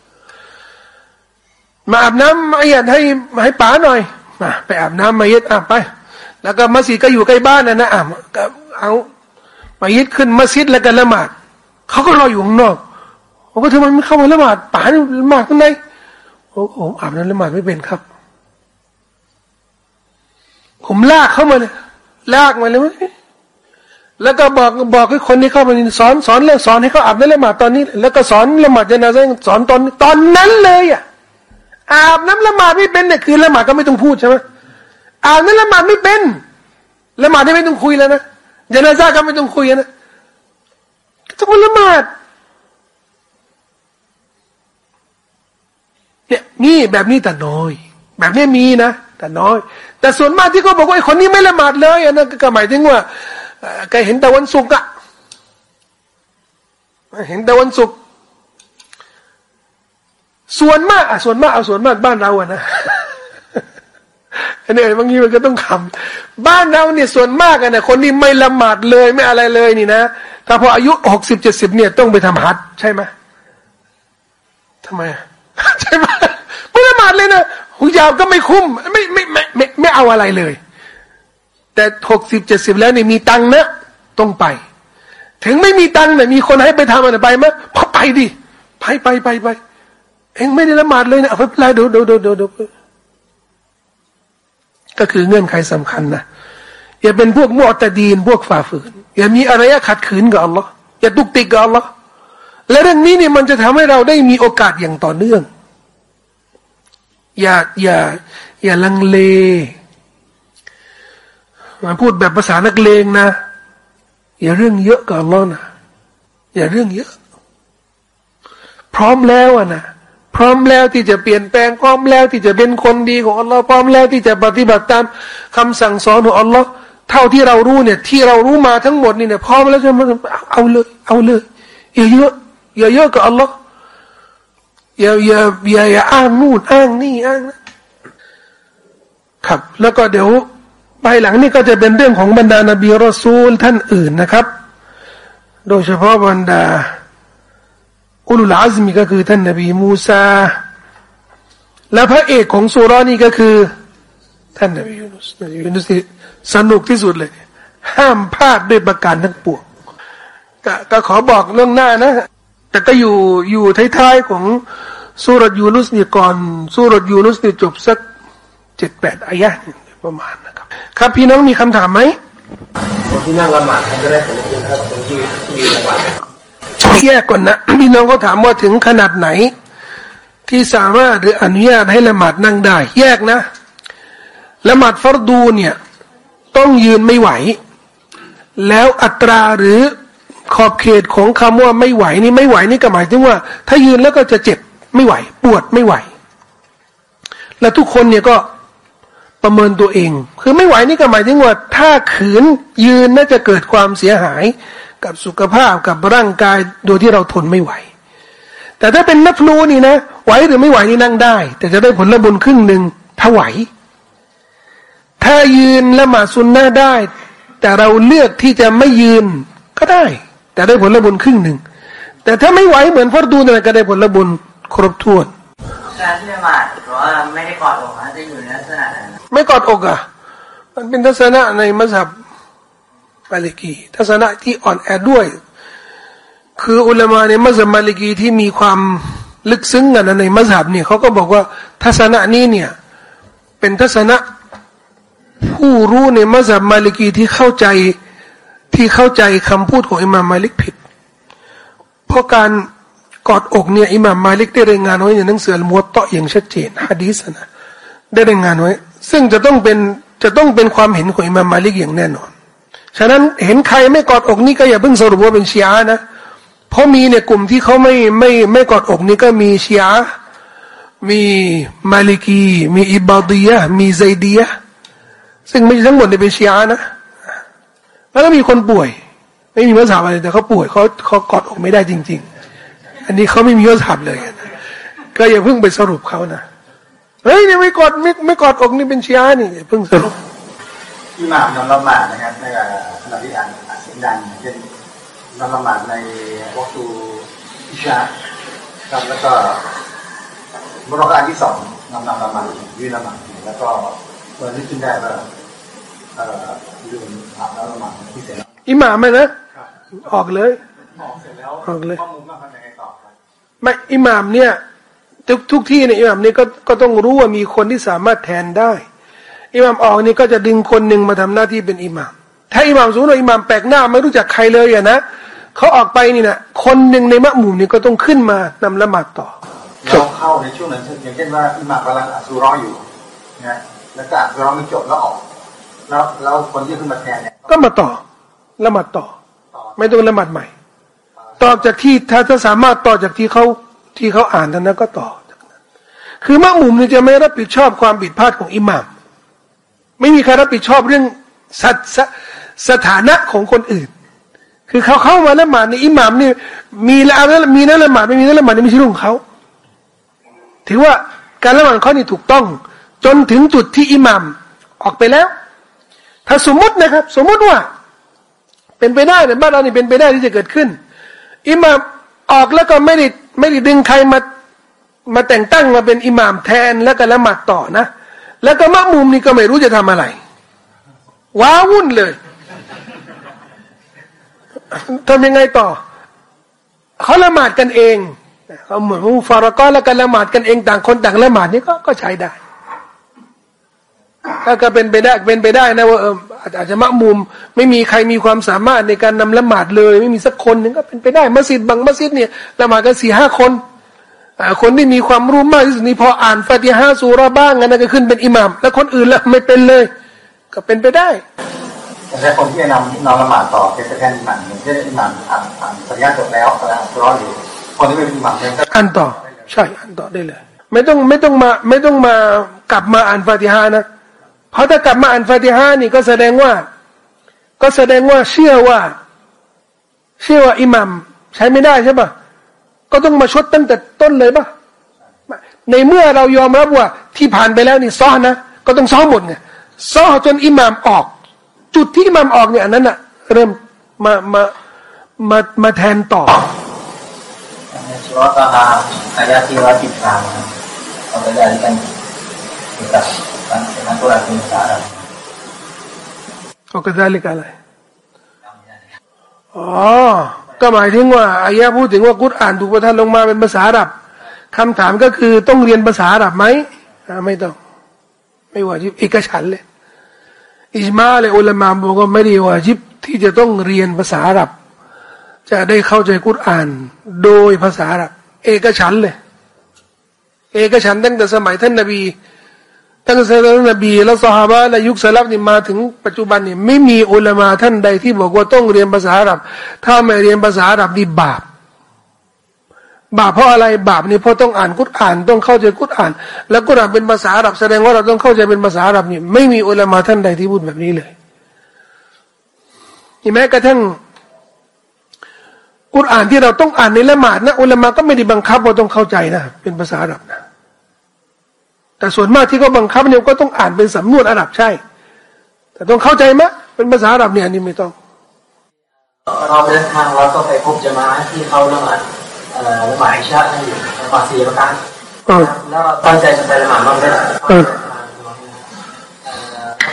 มาอาบน้ำมาอยากให้ให้ป๋าหน่อยมาไปอาบน้ำมาเยึดอะไป แล้วก็มัสยิดก็อยู่ใกล้บ้านนะนะอะก็เอามาเยึดขึ้นมัสยิดแล้วกันละหมาดเขาก็รออยู่ข้างนอกผมก็ทำไมไม่เข้ามาละหมาดป๋าละหมาดข้างในโอ้โหอาบน้ำละหมาดไม่เป็นครับ ผมลากเข้ามาเลยลากมาเลย แล้วก็บอกบอกให้คนที่เข้ามาสอนสอนเรื่องสอนให้เขาอาบน้ำละหมาดตอนนี้ แล้วก็สอนละหมาดจะนาซสอนตอนตอนนั้นเลยอะอาบน้ำละหมาดไม่เป็นเนี่ยคือละหมาดก็ไม่ต้องพูดใช่ไหมอาบน้ำละหมาดไม่เป็นละหมาดไม่ต้องคุยแล้วนะจะนาซาก็ไม่ต้องคุยนะต้องละหมาดเนี่ยนี่แบบนี้แต่น้อย แบบนี้มีนะแต่น้อย แต่ส่วนมากที่เขาบอกว่าไอ้คนนี้ไม่ละหมาดเลยอันนั้นก็หมายถึงว่า แกเห็นแต่วันศุกร์อะเห็นแต่วันศุกร์ส่วนมากอะส่วนมากเอาส่วนมากบ้านเราอะนะอันนี้บางทีมันก็ต้องคำบ้านเราเนี่ยส่วนมากอะนะคนที่ไม่ละหมาดเลยไม่อะไรเลยนี่นะถ้าพออายุหกสิบเจ็ดสิบเนี่ยต้องไปทำฮัทใช่ไหมทำไมใช่ไหมไม่ละหมาดเลยนะหุยาวก็ไม่คุ้มไม่ไม่ไม่ไม่เอาอะไรเลย แต่หกสิบเจ็ดสิบแล้วเนี่ยมีตังนะต้องไป ถึงไม่มีตังเนี่ยมีคนให้ไปทำอะไรไปไหมพอไปดิไปไปไปไปเองไม่ได้ละหมาดเลยนะเอาไปไล่ดูดูดูดูดูก็คือเงื่อนไขสำคัญนะอย่าเป็นพวกมอตดีนพวกฝ่าฝืน อย่ามีอะไรขัดขืนกับอัลลอฮ์อย่าตุกติกกับอัลลอฮ์และเรื่องนี้เนี่ยมันจะทำให้เราได้มีโอกาสอย่างต่อเนื่อง อย่าอย่าอย่าลังเล มาพูดแบบภาษานักเลงนะ อย่าเรื่องเยอะกับอัลลอฮ์นะอย่าเรื่องเยอะ พร้อมแล้วอะนะพร้อมแล้วที่จะเปลี่ยนแปลงพร้อมแล้วที่จะเป็นคนดีของอัลลอฮ์พร้อมแล้วที่จะปฏิบัติตามคำสั่งสอนของอัลลอฮ์เท่าที่เรารู้เนี่ย ที่เรารู้มาทั้งหมดนี่เนี่ยพร้อมแล้วใช่ไหมเอาเลยเอาเลยอย่าเยอะอย่าเยอะกับอัลลอฮ์อย่าอย่าอย่าอย่าอ้างนู่นอ้างนี่อ้างนะครับ แล้วก็เดี๋ยว ภายหลังนี่ก็จะเป็นเรื่องของบรรดานบีรอซูลท่านอื่นนะครับ โดยเฉพาะบรรดาอุลุลอาซมีก็คือท่านนบีมูซา และพระเอกของสุรานี่ก็คือ ท่านนบียูนุสนบียูนุสสนุกที่สุดเลย ห้ามพลาดด้วยประการทั้งปวงก็ขอบอกเรื่องหน้านะ แต่ก็อยู่อยู่ท้ายๆของสุรยูนุสนี่ก่อนสุรยูนุสนี่จบสักเจ็ดแปดอายะประมาณนะ ครับครับพี่น้องมีคำถามไหมคนที่นั่งละหมาดจะได้ผลบุญครับคนที่ยืนละหมาดแยกก่อนนะพี่น้องก็ถามว่าถึงขนาดไหน ที่สามารถหรืออนุญาตให้ละหมาดนั่งได้ แยกนะละหมาดฟรดูเนี่ยต้องยืนไม่ไหว แล้วอัตราหรือขอบเขตของคำว่าไม่ไหวนี่ไม่ไหวนี่ก็หมายถึงว่า ถ้ายืนแล้วก็จะเจ็บไม่ไหว ปวดไม่ไหว แล้วทุกคนเนี่ยก็ ประเมินตัวเอง คือไม่ไหวนี่ก็หมายถึงว่าถ้าขืนยืนน่าจะเกิดความเสียหายกับสุขภาพกับร่างกายโดยที่เราทนไม่ไหว แต่ถ้าเป็นนักลูนี่นะไหวหรือไม่ไหวนี่นั่งได้ แต่จะได้ผลละบุญครึ่งหนึ่งถ้าไหว ถ้ายืนละหมาดซุนน่าได้ แต่เราเลือกที่จะไม่ยืนก็ได้ แต่ได้ผลละบุญครึ่งหนึ่งแต่ถ้าไม่ไหวเหมือนพอดูนี่ก็ได้ผลละบุญครบถ้วนการที่ละหมาดเพราะว่าไม่ได้กอดอกจะอยู่ในลักษณะนั้น ไม่กอดอกอะ มันเป็นทัศนะในมัสยิดมาลิกีทัศนะที่อ่อนแอด้วย คืออุลามะในมัสยิดมาลิกีที่มีความลึกซึ้งกันในมัสยิดเนี่ยเขาก็บอกว่าทัศนะนี้เนี่ยเป็นทัศนะผู้รู้ในมัสยิดมาลิกีที่เข้าใจที่เข้าใจคำพูดของอิหม่ามมาลิกผิด เพราะการกอดอกเนี่ยอิหม่ามมาลิกได้รายงานไว้ในหนังสือมัวตออย่างชัดเจนฮะดีสนะได้รายงานไว้ ซึ่งจะต้องเป็นจะต้องเป็นความเห็นของอิมามมาลิกอย่างแน่นอน ฉะนั้นเห็นใครไม่กอดอกนี่ก็อย่าเพิ่งสรุปว่าเป็นชีอะนะ เพราะมีเนี่ยกลุ่มที่เขาไม่ไม่ไม่กอดอกนี่ก็มีชีอะมีมาลิกี มีอิบาดียะมีไซดียะซึ่งไม่ทั้งหมดเป็นชีอะนะ แล้วก็มีคนป่วย ไม่มีภาษาอะไรแต่เขาป่วยเขาเขากอดอกไม่ได้จริง ๆ อันนี้เขาไม่มียศถับเลย ก็อย่าเพิ่งไปสรุปเขานะ เฮ้ยนี่ไม่กอดไม่ไม่กอดอกนี่เป็นชียานี่เพิ่งสรุปอิหม่ามนอนละหมาดนะครับในขณะที่อ่านเสียงดังเช่นนอนละหมาดในวัตูอิชาครับแล้วก็บรอกาที่สองนอนละหมาดยืนละหมาดแล้วก็เมื่อนึกขึ้นได้ว่าเอ่อลืมอาบน้ำละหมาดที่เสร็จอิหม่ามไหมนะออกเลยออกเสร็จแล้วออกเลยข้อมูลมาทำยังไงต่อไม่อิหม่ามเนี่ย ทุกทุกที่เนี่ยอิหม่ามเนี่ยก็ก็ต้องรู้ว่ามีคนที่สามารถแทนได้อิหม่ามออกนี่ก็จะดึงคนหนึ่งมาทำหน้าที่เป็นอิหม่ามถ้าอิหม่ามสมมติว่าอิหม่ามแปลกหน้าไม่รู้จักใครเลยอะนะเขาออกไปนี่นะคนหนึ่งในมะหมู่นี่ก็ต้องขึ้นมานำละหมาดต่อเราเข้าในช่วงนั้นอย่างเช่นว่าอิหม่ามกำลังอัสุร้ออยู่นะแล้วก็อัสุร้อไม่จบแล้วออกแล้วแล้วคนที่ขึ้นมาแทนเนี่ยก็มาต่อละหมาดต่อ ไม่ต้องละหมาดใหม่ ต่อจากที่ถ้าถ้าสามารถต่อจากที่เขา ที่เขาอ่านนั้นก็ต่อ คือมะมุมนี่จะไม่รับผิดชอบความผิดพลาดของอิหม่ามไม่มีใครรับผิดชอบเรื่องสัตสสถานะของคนอื่น คือเขาเข้ามาละหมาดในอิหม่ามนี่มีละมีนั่นละหมาดไม่มีนั่นละหมาดนี่ไม่ใช่เรื่องของเขา ถือว่าการละหมาดเขานี่ถูกต้อง จนถึงจุดที่อิหม่ามออกไปแล้ว ถ้าสมมตินะครับ สมมติว่า เป็นไปได้ในบ้านเรานี่เป็นไปได้ที่จะเกิดขึ้น อิหม่ามออกแล้วก็ไม่ได้ ไม่ได้ดึงใครมามาแต่งตั้งมาเป็นอิหม่ามแทนแล้วก็ละหมาดต่อนะ แล้วก็มะมุมนี่ก็ไม่รู้จะทำอะไร ว้าวุ่นเลยทำยังไงต่อเขาละหมาดกันเองเขาเหมือนฟารากอนแล้วกันละหมาดกันเองต่างคนต่างละหมาดนี่ก็ก็ใช้ได้ถ้าก็เป็นไปได้เป็นไปได้นะว่าเออ อาจจะมะมุม ไม่มีใครมีความสามารถในการนำละหมาดเลย ไม่มีสักคนหนึ่งก็เป็นไปได้มัสยิดบางมัสยิดเนี่ยละหมาดกันสี่ห้าคนคนที่มีความรู้มากที่สุดนี่พออ่านฟาติฮะสูราบ้างนั่นก็ขึ้นเป็นอิหมาม แล้วคนอื่นละไม่เป็นเลย ก็เป็นไปได้แต่คนที่นำนำละหมาดต่อเป็นแทนอิหมามอย่างเช่นอิหมามอ่านอ่านฟาติฮะจบแล้วแล้วรออยู่คนที่เป็นอิหมามก็อ่านต่อ ใช่อ่านต่อได้เลย ไม่ต้องไม่ต้องมาไม่ต้องมากลับมาอ่านฟาติฮะนะ พราถ้ากลับมาอ่านฟาติฮานี่ก็แสดงว่า ก็แสดงว่าเชื่อว่า เชื่อว่าอิหมัมใช้ไม่ได้ใช่ปะก็ต้องมาชดตั้งแต่ต้นเลยปะในเมื่อเรายอมรับว่าที่ผ่านไปแล้วนี่ซ้อนะ ก็ต้องซ้อหมดไงซ้อจนอิหมัมออก จุดที่อิหมัมออกเนี่ยอันนั้นอะเริ่มมามามามาแทนต่อสุรตาอายาที่ว่าจิตตามเอาไปได้กัน ก็กระจายกันเลยอ๋อ ก็หมายถึงว่าอายะพูดถึงว่ากุตอ่านถูกประทานลงมาเป็นภาษาอับคำถามก็คือต้องเรียนภาษาอับไหมไม่ต้อง ไม่ว่าจิบเอกฉันเลย อิสมาเลยอุลามะบอกว่าไม่ได้ว่าจิบที่จะต้องเรียนภาษาอับจะได้เข้าใจกุตอ่าน โดยภาษาอับเอกฉันเลย เอกฉันตั้งแต่สมัยท่านนบี ตั้งแต่นบีและสหายและยุคสลับนี่มาถึงปัจจุบันนี่ไม่มีอุลามาท่านใดที่บอกว่าต้องเรียนภาษาอาหรับ ถ้าไม่เรียนภาษาอาหรับนี่บาป บาปเพราะอะไรบาปนี่เพราะต้องอ่านกุตอ่าน ต้องเข้าใจกุตอ่าน แล้วกุตอ่านเป็นภาษาอาหรับแสดงว่าเราต้องเข้าใจเป็นภาษาอาหรับนี่ไม่มีอุลามาท่านใดที่พูดแบบนี้เลยแม้กระทั่งกุตอ่านที่เราต้องอ่านในละหมาดนะอุลามาก็ไม่ได้บังคับว่าต้องเข้าใจนะเป็นภาษาอาหรับนะ แต่ส่วนมากที่เขาบังคับเนี่ยก็ต้องอ่านเป็นสำนวนอาหรับใช่ แต่ต้องเข้าใจไหมเป็นภาษาอาหรับเนี่ยนี่ไม่ต้อง เราเดินทางเราก็ไปพบจะมาที่เขาละหมาดละหมาดชาติอยู่ละหมาดสี่ประการแล้วเราตั้งใจจะไปละหมาดบ้างไหม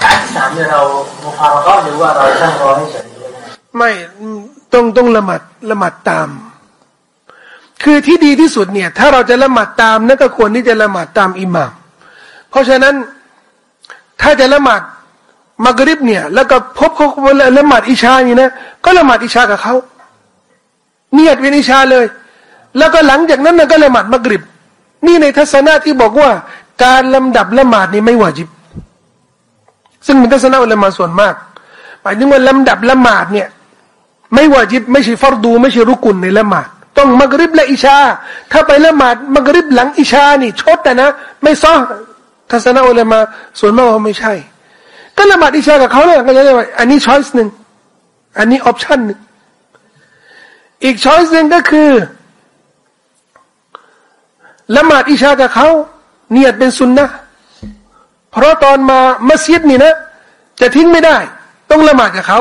การที่สามเนี่ยเราโมคาเราก็หรือว่าเราช่างรอให้เฉยไม่ต้องต้องละหมาดละหมาดตามคือที่ดีที่สุดเนี่ย ถ้าเราจะละหมาดตามนั่นก็ควรที่จะละหมาดตามอิหมาม เพราะฉะนั้นถ้าจะละหมาดมักริบเนี่ย แล้วก็พบเขาละหมาดอิชานี่นะก็ละหมาดอิชากับเขาเนียดเป็นอิชาเลย แล้วก็หลังจากนั้นนะก็ละหมาดมักริบ นี่ในทัศนะที่บอกว่า การลำดับละหมาดนี่ไม่วาจิบ ซึ่งเป็นทัศนะอุลามะส่วนมากหมายถึงว่าลำดับละหมาดเนี่ย ไม่วาจิบไม่ใช่ฟารดู ไม่ใช่รุกุนในละหมาดต้องมักริบและอิชา ถ้าไปละหมาดมักริบหลังอิชานี่ชดแต่นะ ไม่ซ้อ ทัศนะอุลามะส่วนมากว่าไม่ใช่ ก็ละหมาดอิชากับเขาเลยก็จะได้ว่าอันนี้ choice หนึ่งอันนี้ option หนึ่งอีก choice หนึ่งก็คือละหมาดอิชากับเขาเนียดเป็นสุนนะเพราะตอนมามัสยิดนี่นะ จะทิ้งไม่ได้ ต้องละหมาดกับเขา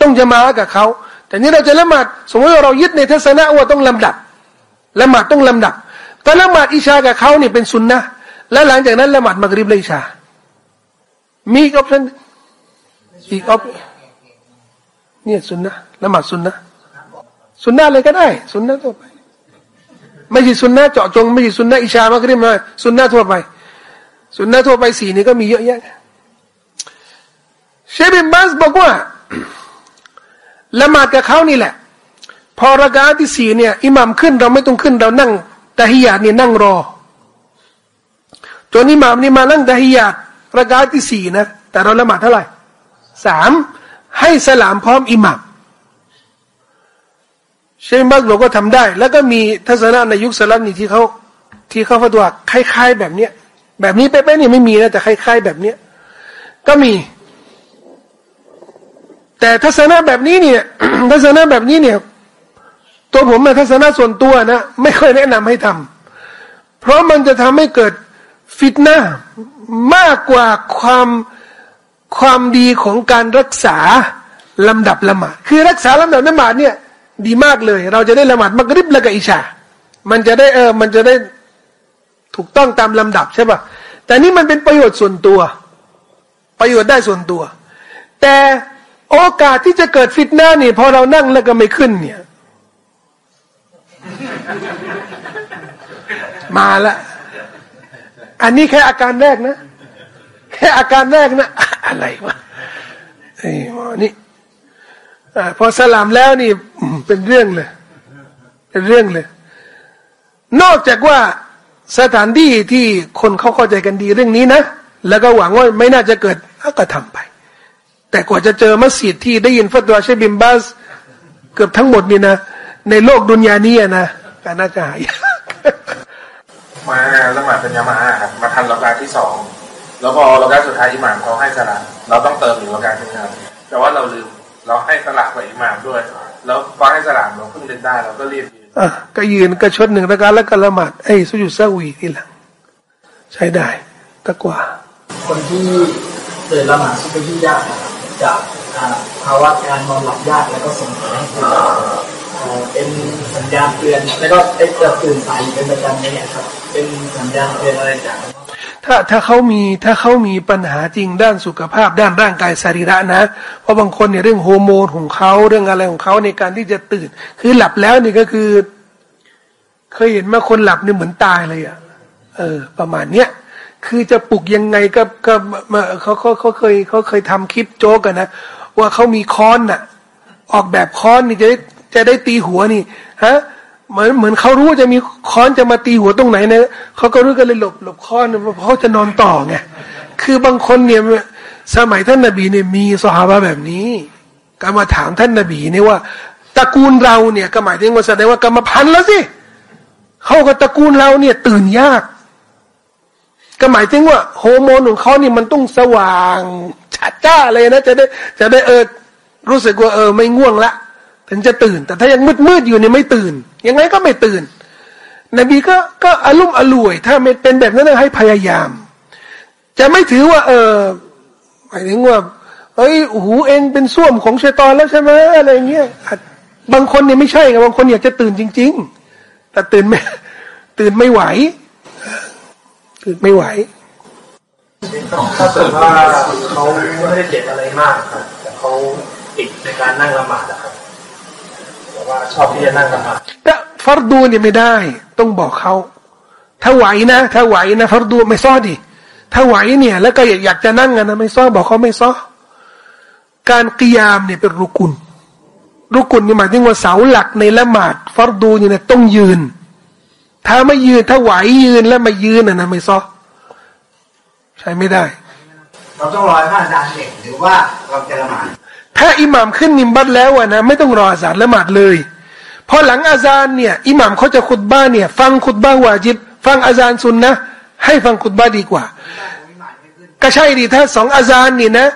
ต้องจะมากับเขาแต่นี้เราจะละหมาดสมมติว่าเรายึดในทัศนะว่าต้องลำดับละหมาดต้องลำดับแต่ละหมาดอิชากับเขาเนี่ยเป็นสุนนะ แล้วหลังจากนั้นละหมาดมักริบเลยชา มีอีกออปชันอีกออปเนี่ยสุนนะละหมาดสุนนะสุนนะอะไรก็ได้ สุนนะทั่วไป ไม่ใช่สุนนะเจาะจง ไม่ใช่สุนนะอิชามากริบมาสุนนะทั่วไป สุนนะทั่วไปสีนี้ก็มีเยอะแยะเชบินบัสบอกว่าละหมาดกับเขานี่แหละ พอรากาที่สี่เนี่ยอิหมัมขึ้นเราไม่ต้องขึ้นเรานั่งตะฮิยาเนี่ยนั่งรอ จนอิหมัมนี่มานั่งตะฮิยารากาที่สี่นะ แต่เราละหมาดเท่าไหร่สามให้สลามพร้อมอิหมัมเชนบัสบอกว่าทำได้ แล้วก็มีทัศนะในยุคสลับนี่ที่เขาที่เขาฟัดว่าคล้ายๆแบบเนี้ย แบบนี้เป๊ะๆเนี่ยไม่มีนะแต่คล้ายๆแบบเนี้ยก็มี แต่ทัศนะแบบนี้เนี่ย ทัศนะแบบนี้เนี่ย ตัวผมในทัศนะส่วนตัวนะ ไม่ค่อยแนะนำให้ทำเพราะมันจะทำให้เกิด ฟิตนะมากกว่าความความดีของการรักษาลำดับละหมาดคือรักษาลำดับละหมาดเนี่ยดีมากเลย เราจะได้ละหมาดมักริบและกับอิชา มันจะได้เออมันจะได้ถูกต้องตามลำดับใช่ป่ะแต่นี่มันเป็นประโยชน์ส่วนตัว ประโยชน์ได้ส่วนตัว แต่โอกาสที่จะเกิดฟิตนานี่พอเรานั่งแล้วก็ไม่ขึ้นเนี่ย มาละ อันนี้แค่อาการแรกนะ แค่อาการแรกนะ อะไรวะไอ้หมอนี่พอสลามแล้วนี่เป็นเรื่องเลย เป็นเรื่องเลย นอกจากว่าสถานที่ที่คนเขาเข้าใจกันดีเรื่องนี้นะ แล้วก็หวังว่าไม่น่าจะเกิดก็ทำไป แต่กว่าจะเจอมัสยิดที่ได้ยินฟัตวาเชบิมบาส เกือบทั้งหมดนี่นะ ในโลกดุนยานี้นะก็น่าจะหาย มาละหมาดเป็นยามาครับมาทันรากาที่สองแล้วพอรากาสุดท้ายอิหม่ามเขาให้สละเราต้องเติมอยู่รากาที่ห้าแต่ว่าเราลืมเราให้สละกับอิหม่ามด้วย แล้วพอให้สละเราเพิ่งเล่นได้เราก็รีบยืนอะก็ยืนก็ชดหนึ่งรากาแล้วก็ละหมาดไอ้สุยุซาวีทีหลังใช้ได้ก็กว่า คนที่เดินละหมาดที่เป็นที่ยากนะครับจากภาวะการนอนหลับยากแล้วก็ส่งผลให้คุณ เป็นสัญญาณเตือนแล้วก็เอ็กซ์ตื่นสายเป็นประจำเนี่ยครับ เป็นสัญญาณเตือนอะไรจากถ้าถ้าเขามีถ้าเขามีปัญหาจริงด้านสุขภาพด้านร่างกายสรีระนะ เพราะบางคนเนี่ยเรื่องโฮอร์โมนของเขาเรื่องอะไรของเขาในการที่จะตื่น คือหลับแล้วนี่ก็คือ เคยเห็นมาคนหลับเนี่ยเหมือนตายเลยอะเออ ประมาณเนี้ยคือจะปลุกยังไงก็ก็เขาเขาเขาเคยเขาเคยทำคลิปโจ๊กกันนะว่าเขามีค้อนน่ะ ออกแบบค้อนนี่จะได้ จะได้ตีหัวนี่ฮะเหมือนเหมือนเขารู้ว่าจะมีค้อนจะมาตีหัวตรงไหนเนี่ยเขาก็รู้กันเลยหลบหลบค้อนเพราะเขาจะนอนต่อไงคือบางคนเนี่ยสมัยท่านนบีเนี่ยมีสหายแบบนี้ ก็มาถามท่านนบีเนี่ยว่าตระกูลเราเนี่ยก็หมายถึงว่าแสดงว่ากรรมพันธุ์แล้วสิเขากับตระกูลเราเนี่ยตื่นยาก ก็หมายถึงว่าโฮอร์โมนของเขานี่มันต้องสว่างชัดจ้าเลยนะ จะได้จะได้เออรู้สึกว่าเออไม่ง่วงละ ถึงจะตื่น แต่ถ้ายังมืดมืดอยู่เนี่ยไม่ตื่น ยังไงก็ไม่ตื่น นบีก็ก็อารมณ์อรวย ถ้าเป็นแบบนั้นให้พยายาม จะไม่ถือว่า เออหมายถึงว่าเฮ้ยหูเองเป็นส้วมของชัยตอนแล้วใช่ไหมอะไรเงี้ยบางคนเนี่ยไม่ใช่ไงบางคนอยากจะตื่นจริง ๆ แต่ตื่นไม่ตื่นไม่ไหวคือไม่ไหวถ้าเกิดว่าเขาไม่ได้เจ็บอะไรมากครับแต่เขาติดในการนั่งละหมาดนะ ว่าชอบที่จะนั่งละหมาดฟัรดูเนี่ยไม่ได้ ต้องบอกเขาถ้าไหวนะ ถ้าไหวนะฟัรดูไม่ซ้อดิถ้าไหวเนี่ย แล้วก็อยากจะนั่งกันนะไม่ซ้อบอกเขาไม่ซ้อการกิยามเนี่ยเป็นรุกุลรุกุลนี่หมายถึงว่าเสาหลักในละหมาดฟัรดูเนี่ยต้องยืน ถ้าไม่ยืนถ้าไหวยืนแล้วไม่ยืนนะนะไม่ซ้อใช้ไม่ได้ เราต้องรอให้พระอาจารย์เด็กหรือว่าเราจะละหมาด ถ้าอิหม่ามขึ้นนิมบัตแล้วอะนะไม่ต้องรออาซานละหมาดเลยพอหลังอาซานเนี่ยอิหม่ามเขาจะขุดบ้านเนี่ย ฟังขุดบ้าวาจิบฟังอาซานซุนนะให้ฟังขุดบ้าดีกว่า ก็ใช่ดิถ้าสองอาซานนี่นะ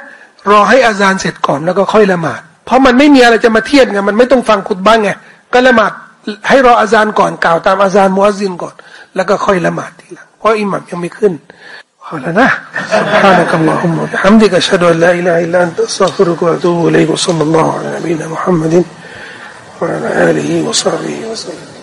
รอให้อาซานเสร็จก่อนแล้วก็ค่อยละหมาด เพราะมันไม่มีอะไรจะมาเทียบไงมันไม่ต้องฟังขุดบ้าไงก็ละหมาดให้รออาซานก่อนกล่าวตามอาซานมุอัซซินก่อน แล้วก็ค่อยละหมาดทีหลังเพราะอิหม่ามยังไม่ขึ้น خلنا سبحانك اللهم وبحمدك أشهد أن لا إله إلا أنت أستغفرك وأتوب إليك وصلى الله على نبينا محمد وعلى آله وصحبه وسلم.